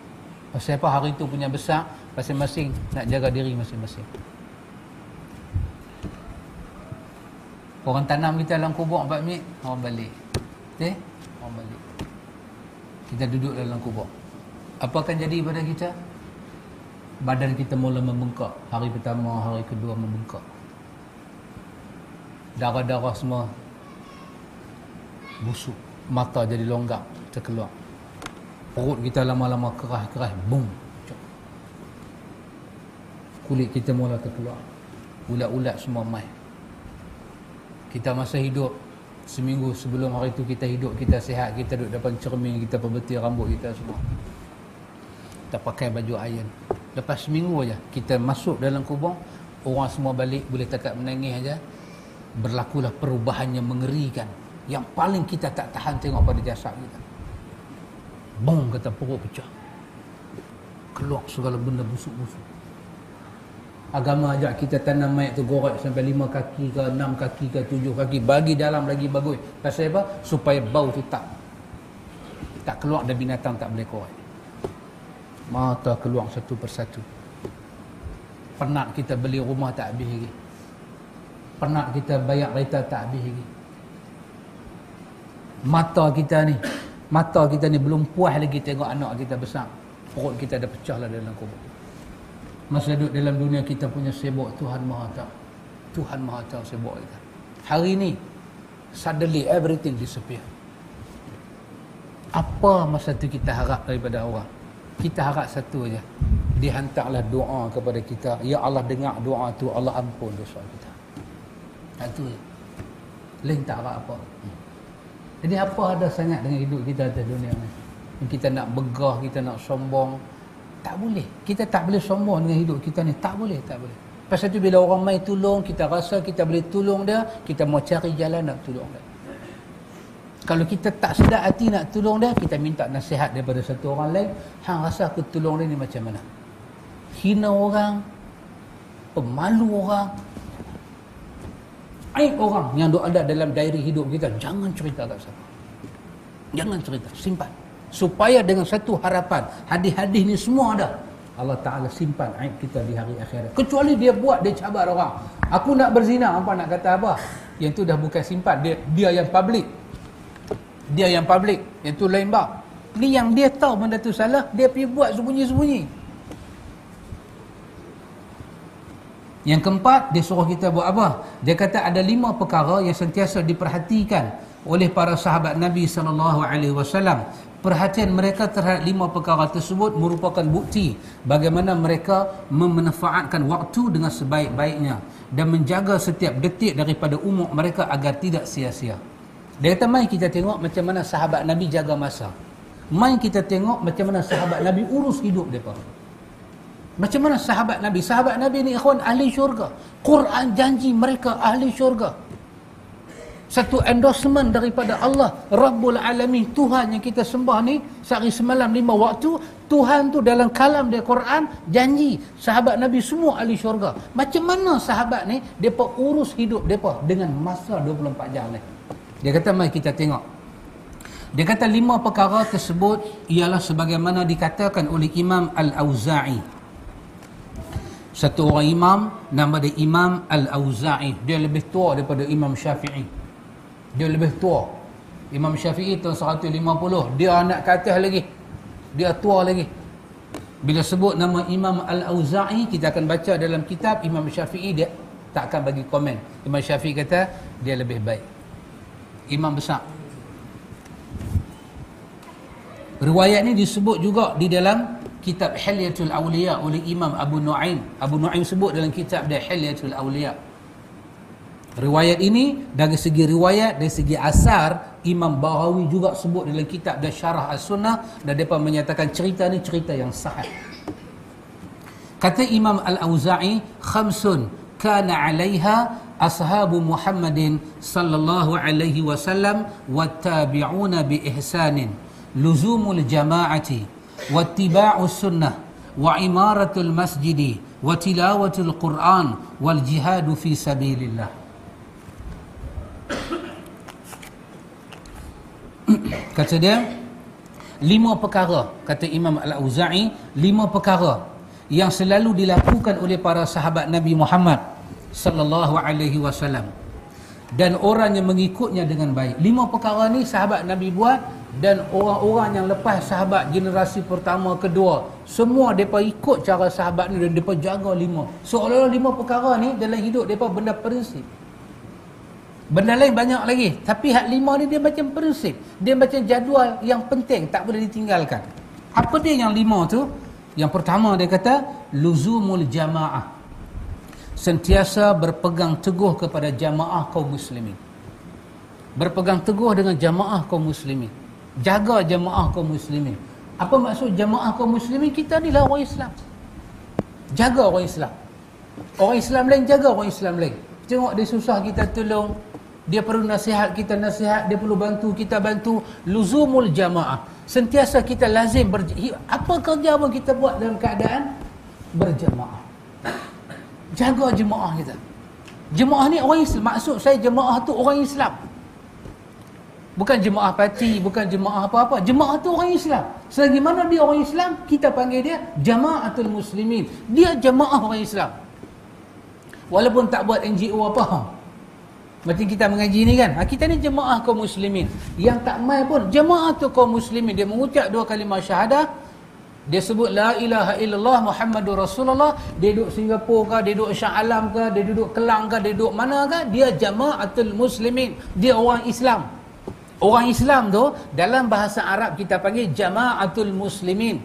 Pasal apa hari tu punya besar, masing-masing nak jaga diri masing-masing. Orang tanam kita dalam kubur 4 minit, orang balik. Okay? Orang balik kita duduk dalam kubur. Apa akan jadi pada kita? Badan kita mula membengkak. Hari pertama hari kedua membengkak. Darah-darah semua busuk. Mata jadi longgar terkeluar. Perut kita lama-lama kerah-kerah boom kulit kita mula terkeluar. Ulat-ulat semua mai. Kita masa hidup seminggu sebelum hari itu kita hidup kita sihat kita duduk depan cermin kita perbetil rambut kita semua. Kita pakai baju iron. Lepas seminggu aja kita masuk dalam kubur orang semua balik boleh takat menangis aja. Berlakulah perubahan yang mengerikan. Yang paling kita tak tahan tengok pada jasad kita. Bong kata perut pecah. Keluar segala benda busuk-busuk agama ajak kita tanam mayat tu gorek sampai lima kaki ke enam kaki ke tujuh kaki. Bagi dalam lagi bagus. Pasal apa? Supaya bau tu tak tak keluar dan binatang tak boleh korek. Mata keluar satu persatu. Pernah kita beli rumah tak habis lagi. Pernah kita bayar kereta tak habis lagi. Mata kita ni mata kita ni belum puas lagi tengok anak kita besar. Perut kita dah pecah lah dalam kubur masa duduk dalam dunia kita punya sibuk Tuhan Maha Tahu. Tuhan Maha Tahu sibuk kita. Hari ni suddenly everything disappear. Apa masa tu kita harap daripada Allah kita harap satu aja. Dihantarlah doa kepada kita. Ya Allah dengar doa tu. Allah ampun dosa kita. Satu je lain tak harap apa. Jadi apa ada sangat dengan hidup kita atas dunia ni? Kita nak begah kita nak sombong tak boleh. Kita tak boleh sombong dengan hidup kita ni. Tak boleh, tak boleh. Pasal tu bila orang mai tolong, kita rasa kita boleh tolong dia, kita mau cari jalan nak tolong dia. Kalau kita tak sedar hati nak tolong dia, kita minta nasihat daripada satu orang lain, hang rasa aku tolong dia ni macam mana? Hina orang, pemalu orang, aib orang yang ada dalam diary hidup kita, jangan cerita kat siapa. Jangan cerita, simpan supaya dengan satu harapan hadis-hadis ni semua ada. Allah Ta'ala simpan aib kita di hari akhirat. Kecuali dia buat dia cabar orang. Aku nak berzina apa nak kata apa? Yang tu dah bukan simpan. Dia dia yang public. Dia yang public. Yang tu lain bab. Ni yang dia tahu benda tu salah dia pergi buat sembunyi-sembunyi. Yang keempat dia suruh kita buat apa? Dia kata ada lima perkara yang sentiasa diperhatikan oleh para sahabat Nabi sallallahu alaihi wasallam perhatian mereka terhadap lima perkara tersebut merupakan bukti bagaimana mereka memanfaatkan waktu dengan sebaik-baiknya dan menjaga setiap detik daripada umur mereka agar tidak sia-sia. Dia kata, mai kita tengok macam mana sahabat Nabi jaga masa. Mai kita tengok macam mana sahabat Nabi urus hidup mereka. Macam mana sahabat Nabi? Sahabat Nabi ni ikhwan ahli syurga. Quran janji mereka ahli syurga satu endorsement daripada Allah. Rabbul Alamin Tuhan yang kita sembah ni sehari semalam lima waktu Tuhan tu dalam kalam dia Quran janji sahabat Nabi semua ahli syurga. Macam mana sahabat ni mereka urus hidup mereka dengan masa 24 jam ni. Dia kata mari kita tengok. Dia kata lima perkara tersebut ialah sebagaimana dikatakan oleh Imam Al-Auza'i. Satu orang imam nama dia Imam Al-Auza'i. Dia lebih tua daripada Imam Syafi'i dia lebih tua. Imam Syafi'i tahun 150 dia anak ke atas lagi. Dia tua lagi. Bila sebut nama Imam Al-Auza'i kita akan baca dalam kitab Imam Syafi'i dia tak akan bagi komen. Imam Syafi'i kata dia lebih baik. Imam besar. Riwayat ni disebut juga di dalam kitab Hilyatul Awliya oleh Imam Abu Nu'aim. Abu Nu'aim sebut dalam kitab dia Hilyatul Awliya Riwayat ini dari segi riwayat dari segi asar Imam Bahawi juga sebut dalam kitab dan Syarah As-Sunnah dan depa menyatakan cerita ni cerita yang sahih. Kata Imam Al-Auza'i khamsun kana 'alaiha ashabu Muhammadin sallallahu alaihi wasallam wattabi'una bi ihsanin luzumul jama'ati wattiba'us sunnah wa imaratul masjidi wa tilawatul Qur'an wal jihadu fi sabilillah. kata dia lima perkara kata Imam Al-Auza'i lima perkara yang selalu dilakukan oleh para sahabat Nabi Muhammad sallallahu alaihi wasallam. Dan orang yang mengikutnya dengan baik. Lima perkara ni sahabat Nabi buat dan orang-orang yang lepas sahabat generasi pertama kedua semua mereka ikut cara sahabat ni dan mereka jaga lima. Seolah-olah lima perkara ni dalam hidup mereka benda prinsip benda lain banyak lagi. Tapi hak lima ni dia macam prinsip dia macam jadual yang penting tak boleh ditinggalkan. Apa dia yang lima tu? Yang pertama dia kata luzumul jamaah. Sentiasa berpegang teguh kepada jamaah kaum muslimin. Berpegang teguh dengan jamaah kaum muslimin. Jaga jemaah kaum muslimin. Apa maksud jemaah kaum muslimin? Kita ni lah orang Islam. Jaga orang Islam. Orang Islam lain jaga orang Islam lain. Tengok dia susah kita tolong dia perlu nasihat kita nasihat dia perlu bantu kita bantu luzumul jamaah sentiasa kita lazim ber, apa kerja pun kita buat dalam keadaan berjamaah jaga jemaah kita jemaah ni orang Islam maksud saya jemaah tu orang Islam Bukan jemaah parti, bukan jemaah apa-apa. Jemaah tu orang Islam. Selagi mana dia orang Islam, kita panggil dia Jamaatul Muslimin. Dia jemaah orang Islam. Walaupun tak buat NGO apa. Macam kita mengaji ni kan. Ha, kita ni jemaah kaum muslimin. Yang tak mai pun jemaah tu kaum muslimin. Dia mengucap dua kalimah syahadah. Dia sebut la ilaha illallah Muhammadur Rasulullah. Dia duduk Singapura ke, dia duduk Shah Alam ke, dia duduk Kelang ke, dia duduk mana ke. Dia jamaatul muslimin. Dia orang Islam. Orang Islam tu dalam bahasa Arab kita panggil jamaatul muslimin.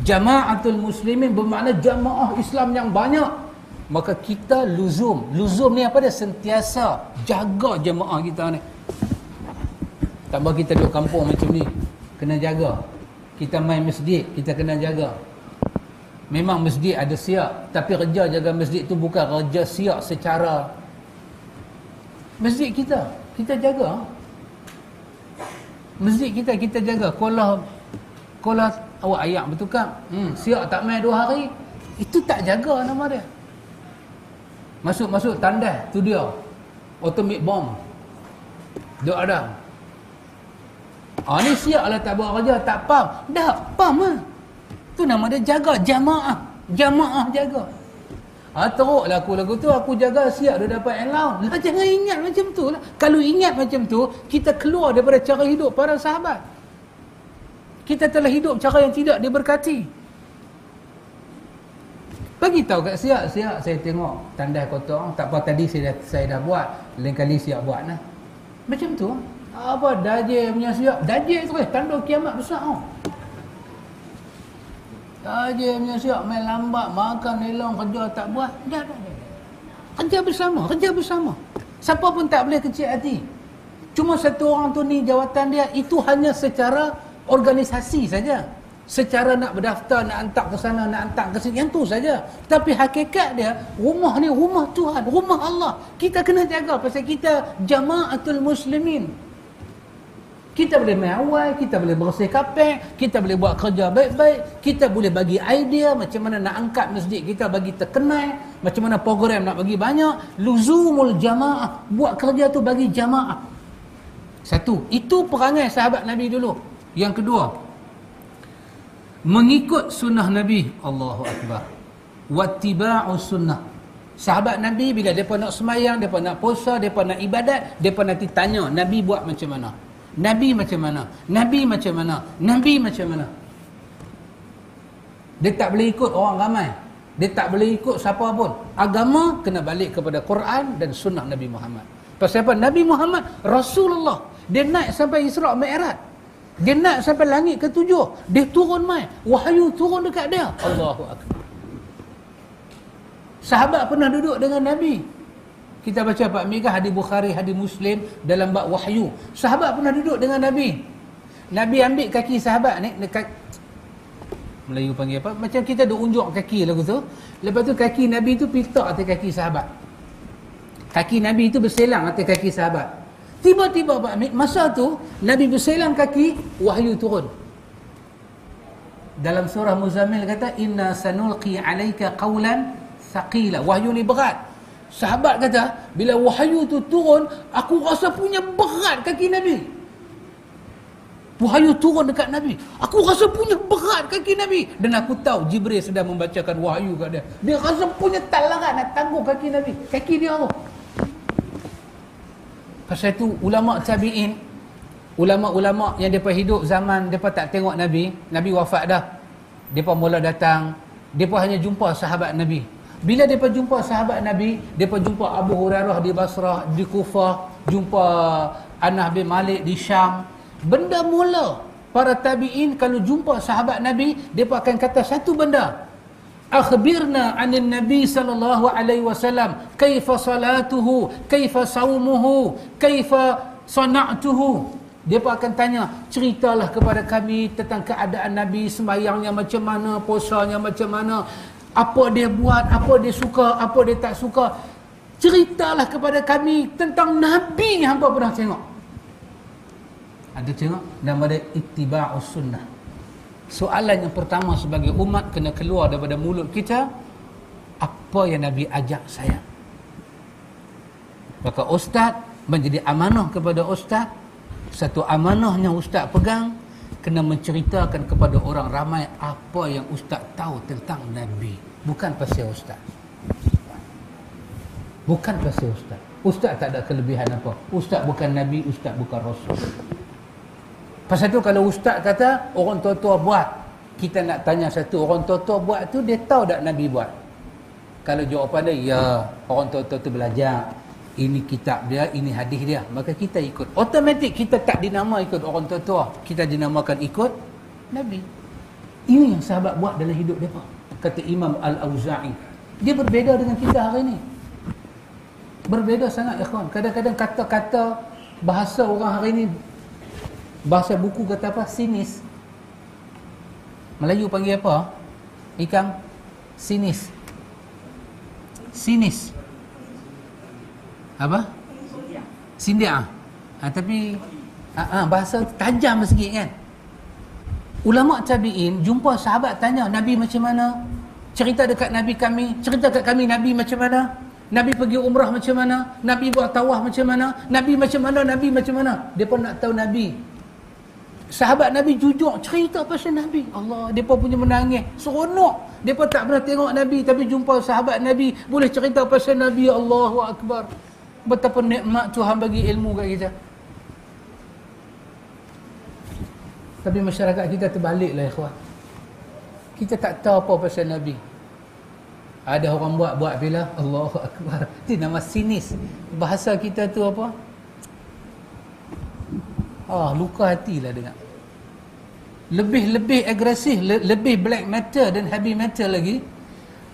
Jamaatul muslimin bermakna jamaah Islam yang banyak. Maka kita luzum. Luzum ni apa dia? Sentiasa jaga jamaah kita ni. Tambah kita duduk kampung macam ni. Kena jaga. Kita main masjid, kita kena jaga. Memang masjid ada siap. Tapi kerja jaga masjid tu bukan kerja siap secara masjid kita. Kita jaga masjid kita kita jaga kolah kolah awak ayak bertukar hmm, siap tak main dua hari itu tak jaga nama dia masuk-masuk tandas tu dia. Atomic bomb. Dia ada ah ni siap lah tak buat kerja tak pam. Dah pam lah. Tu nama dia jaga. Jamaah. Jamaah jaga. Ha, teruk lah aku lagu tu, aku jaga siap dia dapat allowance. Lah, jangan ingat macam tu lah. Kalau ingat macam tu, kita keluar daripada cara hidup para sahabat. Kita telah hidup cara yang tidak diberkati. Bagi tahu kat siap, siap saya tengok tanda kotor. Tak apa tadi saya dah, saya dah buat, lain kali siap buat lah. Macam tu. Apa dajil punya siap? Dajil tu tanda kiamat besar. Oh. Aja punya siap main lambat, makan nelong, kerja tak buat. Dah, dah. Kerja bersama, kerja bersama. Siapa pun tak boleh kecil hati. Cuma satu orang tu ni jawatan dia, itu hanya secara organisasi saja. Secara nak berdaftar, nak hantar ke sana, nak hantar ke sini, yang tu saja. Tapi hakikat dia, rumah ni rumah Tuhan, rumah Allah. Kita kena jaga pasal kita jamaatul muslimin. Kita boleh main awal, kita boleh bersih kapek, kita boleh buat kerja baik-baik, kita boleh bagi idea macam mana nak angkat masjid kita bagi terkenal, macam mana program nak bagi banyak, luzumul jamaah, buat kerja tu bagi jamaah. Satu, itu perangai sahabat Nabi dulu. Yang kedua, mengikut sunnah Nabi, Allahu Akbar. Wattiba'u sunnah. Sahabat Nabi bila mereka nak semayang, mereka nak puasa, mereka nak ibadat, mereka nanti tanya, Nabi buat macam mana? Nabi macam mana? Nabi macam mana? Nabi macam mana? Dia tak boleh ikut orang ramai. Dia tak boleh ikut siapa pun. Agama kena balik kepada Quran dan sunnah Nabi Muhammad. Pasal apa? Nabi Muhammad Rasulullah. Dia naik sampai Isra' Mi'raj. Dia naik sampai langit ketujuh. Dia turun mai. Wahyu turun dekat dia. Allahu Akbar. Sahabat pernah duduk dengan Nabi. Kita baca Pak Mega hadis Bukhari, hadis Muslim dalam bab wahyu. Sahabat pernah duduk dengan Nabi. Nabi ambil kaki sahabat ni dekat Melayu panggil apa? Macam kita duk unjuk kaki lagu tu. Lepas tu kaki Nabi tu pitak atas kaki sahabat. Kaki Nabi tu berselang atas kaki sahabat. Tiba-tiba Pak masa tu Nabi berselang kaki, wahyu turun. Dalam surah Muzammil kata inna sanulqi alayka qawlan thaqila. Wahyu ni berat. Sahabat kata, bila wahyu tu turun, aku rasa punya berat kaki Nabi. Wahyu turun dekat Nabi. Aku rasa punya berat kaki Nabi. Dan aku tahu Jibril sedang membacakan wahyu kat dia. Dia rasa punya talaran nak tangguh kaki Nabi. Kaki dia tu. Pasal itu ulama tabi'in ulama-ulama yang depa hidup zaman depa tak tengok nabi nabi wafat dah. Depa mula datang depa hanya jumpa sahabat nabi. Bila depa jumpa sahabat nabi depa jumpa Abu Hurairah di Basrah di Kufah jumpa Anas bin Malik di Syam benda mula para tabi'in kalau jumpa sahabat nabi depa akan kata satu benda akhbirna anin nabi sallallahu alaihi wasallam kaifa salatuhu kaifa saumuhu kaifa sana'tuhu Depa akan tanya, ceritalah kepada kami tentang keadaan Nabi sembahyangnya macam mana, puasanya macam mana, apa dia buat, apa dia suka, apa dia tak suka. Ceritalah kepada kami tentang Nabi yang hangpa pernah tengok. Ada tengok nama dia ittiba'us sunnah. Soalan yang pertama sebagai umat kena keluar daripada mulut kita apa yang Nabi ajak saya. Maka ustaz menjadi amanah kepada ustaz. Satu amanah yang ustaz pegang kena menceritakan kepada orang ramai apa yang ustaz tahu tentang Nabi. Bukan pasal ustaz. Bukan pasal ustaz. Ustaz tak ada kelebihan apa. Ustaz bukan Nabi ustaz bukan Rasul pasal tu kalau ustaz kata orang tua-tua buat kita nak tanya satu orang tua-tua buat tu dia tahu tak Nabi buat kalau jawapan dia ya orang tua-tua tu belajar ini kitab dia, ini hadis dia. Maka kita ikut. Automatik kita tak dinama ikut orang tua-tua. Kita dinamakan ikut Nabi. Ini yang sahabat buat dalam hidup dia. Kata Imam Al-Auza'i. Dia berbeza dengan kita hari ini. Berbeza sangat, kawan. Kadang-kadang kata-kata bahasa orang hari ini, bahasa buku kata apa? Sinis. Melayu panggil apa? Ikang? Sinis. Sinis. Apa? Sindia. Ha, tapi ha, ha, bahasa tajam sikit kan? Ulama tabiin jumpa sahabat tanya nabi macam mana? Cerita dekat nabi kami cerita dekat kami nabi macam mana? Nabi pergi umrah macam mana? Nabi buat tawaf macam mana? Nabi macam mana? Nabi macam mana? Dia pun nak tahu nabi sahabat nabi jujur cerita pasal nabi Allah pun punya menangis seronok pun tak pernah tengok nabi tapi jumpa sahabat nabi boleh cerita pasal nabi Allahu akbar Betapa nikmat Tuhan bagi ilmu kat kita. Tapi masyarakat kita terbaliklah ikhwan. Kita tak tahu apa pasal Nabi. Ada orang buat buat bila Allahu akbar. Itu nama sinis. Bahasa kita tu apa? Ah, luka hatilah dengar. Lebih-lebih agresif, le- lebih black metal dan heavy metal lagi.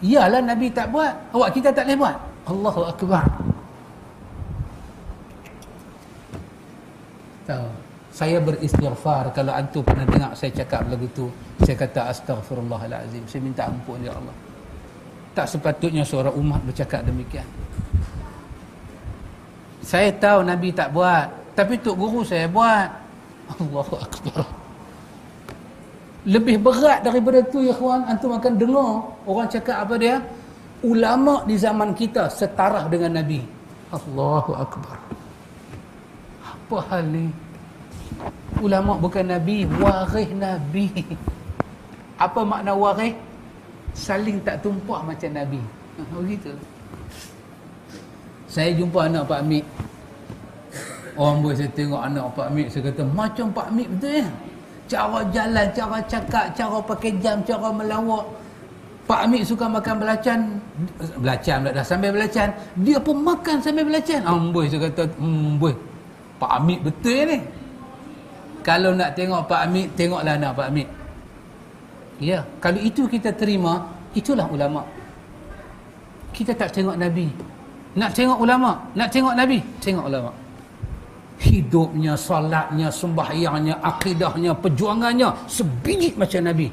Iyalah Nabi tak buat. Awak kita tak boleh buat. Allahu akbar. tahu. Saya beristighfar kalau antum pernah dengar saya cakap lagu tu. Saya kata astaghfirullahalazim. Saya minta ampun ya Allah. Tak sepatutnya seorang umat bercakap demikian. Saya tahu Nabi tak buat, tapi tok guru saya buat. Allahu akbar. Lebih berat daripada tu ya kawan, antum akan dengar orang cakap apa dia? Ulama di zaman kita setara dengan Nabi. Allahu akbar apa hal ni ulama bukan nabi waris nabi apa makna waris saling tak tumpah macam nabi begitu saya jumpa anak Pak Amik orang boleh saya tengok anak Pak Amik saya kata macam Pak Amik betul ya cara jalan, cara cakap, cara pakai jam, cara melawak Pak Amik suka makan belacan belacan dah sambil belacan dia pun makan sambil belacan amboi saya kata amboi Pak Amit betul ni. Kalau nak tengok Pak Amit, tengoklah anak Pak Amit. Ya, kalau itu kita terima, itulah ulama. Kita tak tengok Nabi. Nak tengok ulama, nak tengok Nabi, tengok ulama. Hidupnya, salatnya, sembahyangnya, akidahnya, perjuangannya sebiji macam Nabi.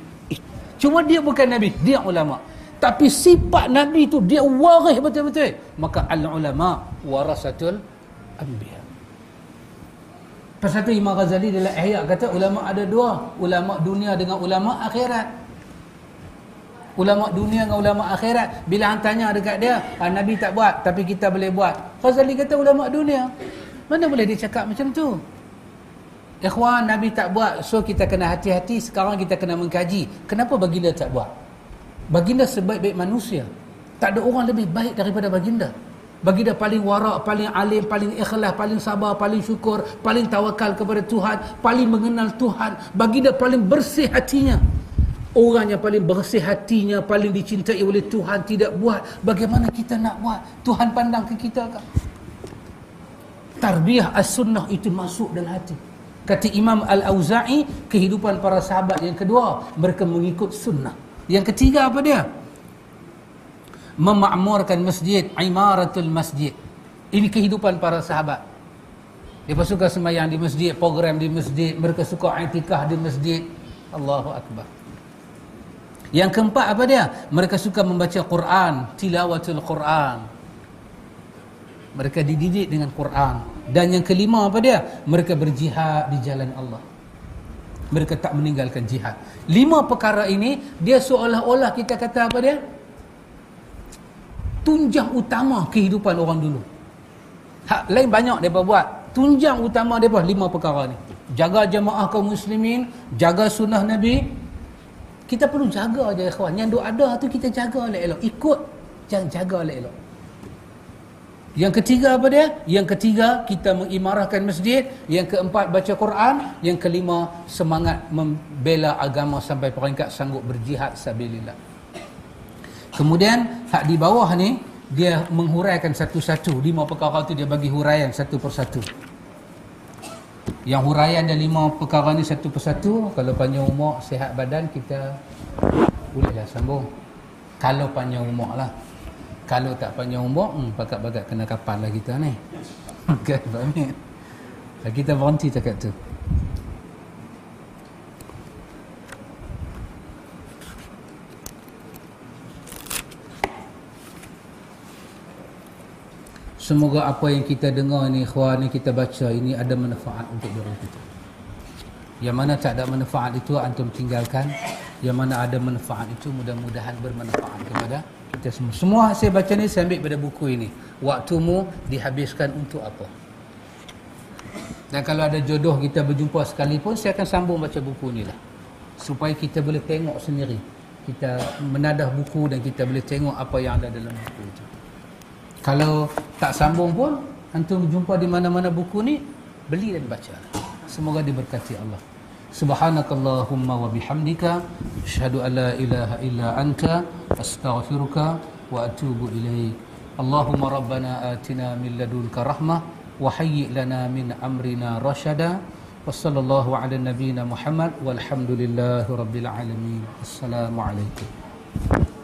Cuma dia bukan Nabi, dia ulama. Tapi sifat Nabi tu dia waris betul-betul. Maka al-ulama warasatul anbiya. Pasal tu Imam Ghazali dalam ihya kata ulama ada dua, ulama dunia dengan ulama akhirat. Ulama dunia dengan ulama akhirat. Bila hang tanya dekat dia, ah, Nabi tak buat tapi kita boleh buat. Ghazali kata ulama dunia. Mana boleh dia cakap macam tu? Ikhwan Nabi tak buat, so kita kena hati-hati. Sekarang kita kena mengkaji. Kenapa baginda tak buat? Baginda sebaik-baik manusia. Tak ada orang lebih baik daripada baginda. bagi dia paling warak, paling alim, paling ikhlas, paling sabar, paling syukur, paling tawakal kepada Tuhan, paling mengenal Tuhan, bagi dia paling bersih hatinya. Orang yang paling bersih hatinya, paling dicintai oleh Tuhan tidak buat, bagaimana kita nak buat? Tuhan pandang ke kita kan? Tarbiyah as-sunnah itu masuk dalam hati. Kata Imam Al-Auza'i, kehidupan para sahabat yang kedua, mereka mengikut sunnah. Yang ketiga apa dia? memakmurkan masjid imaratul masjid. Ini kehidupan para sahabat. Mereka suka sembahyang di masjid program di masjid mereka suka i'tikaf di masjid. Allahu akbar. Yang keempat apa dia? Mereka suka membaca Quran tilawatul Quran. Mereka dididik dengan Quran dan yang kelima apa dia mereka berjihad di jalan Allah mereka tak meninggalkan jihad lima perkara ini dia seolah-olah kita kata apa dia tunjang utama kehidupan orang dulu. Hak lain banyak mereka buat. Tunjang utama mereka lima perkara ni. Jaga jemaah kaum muslimin, jaga sunnah Nabi. Kita perlu jaga aja ikhwan. Yang duk ada tu kita jaga oleh elok. Ikut jangan jaga oleh elok. Yang ketiga apa dia? Yang ketiga kita mengimarahkan masjid, yang keempat baca Quran, yang kelima semangat membela agama sampai peringkat sanggup berjihad sabilillah. Kemudian hak di bawah ni dia menghuraikan satu-satu lima perkara tu dia bagi huraian satu persatu. Yang huraian dan lima perkara ni satu persatu kalau panjang umur sihat badan kita bolehlah sambung. Kalau panjang umur lah. Kalau tak panjang umur, hmm, bakat-bakat kena kapal lah kita ni. Kan, faham Kita berhenti cakap tu. Semoga apa yang kita dengar ni ikhwan ni kita baca ini ada manfaat untuk diri kita. Yang mana tak ada manfaat itu antum tinggalkan. Yang mana ada manfaat itu mudah-mudahan bermanfaat kepada kita semua. Semua saya baca ni saya ambil pada buku ini. Waktumu dihabiskan untuk apa? Dan kalau ada jodoh kita berjumpa sekali pun saya akan sambung baca buku ni lah. Supaya kita boleh tengok sendiri. Kita menadah buku dan kita boleh tengok apa yang ada dalam buku itu. Kalau tak sambung pun antum jumpa di mana-mana buku ni beli dan baca. Semoga diberkati Allah. Subhanakallahumma wa bihamdika asyhadu an la ilaha illa anta astaghfiruka wa atubu ilaik. Allahumma rabbana atina min ladunka rahmah wa hayyi lana min amrina rashada. Wassallallahu ala nabiyyina Muhammad walhamdulillahi rabbil alamin. Assalamualaikum.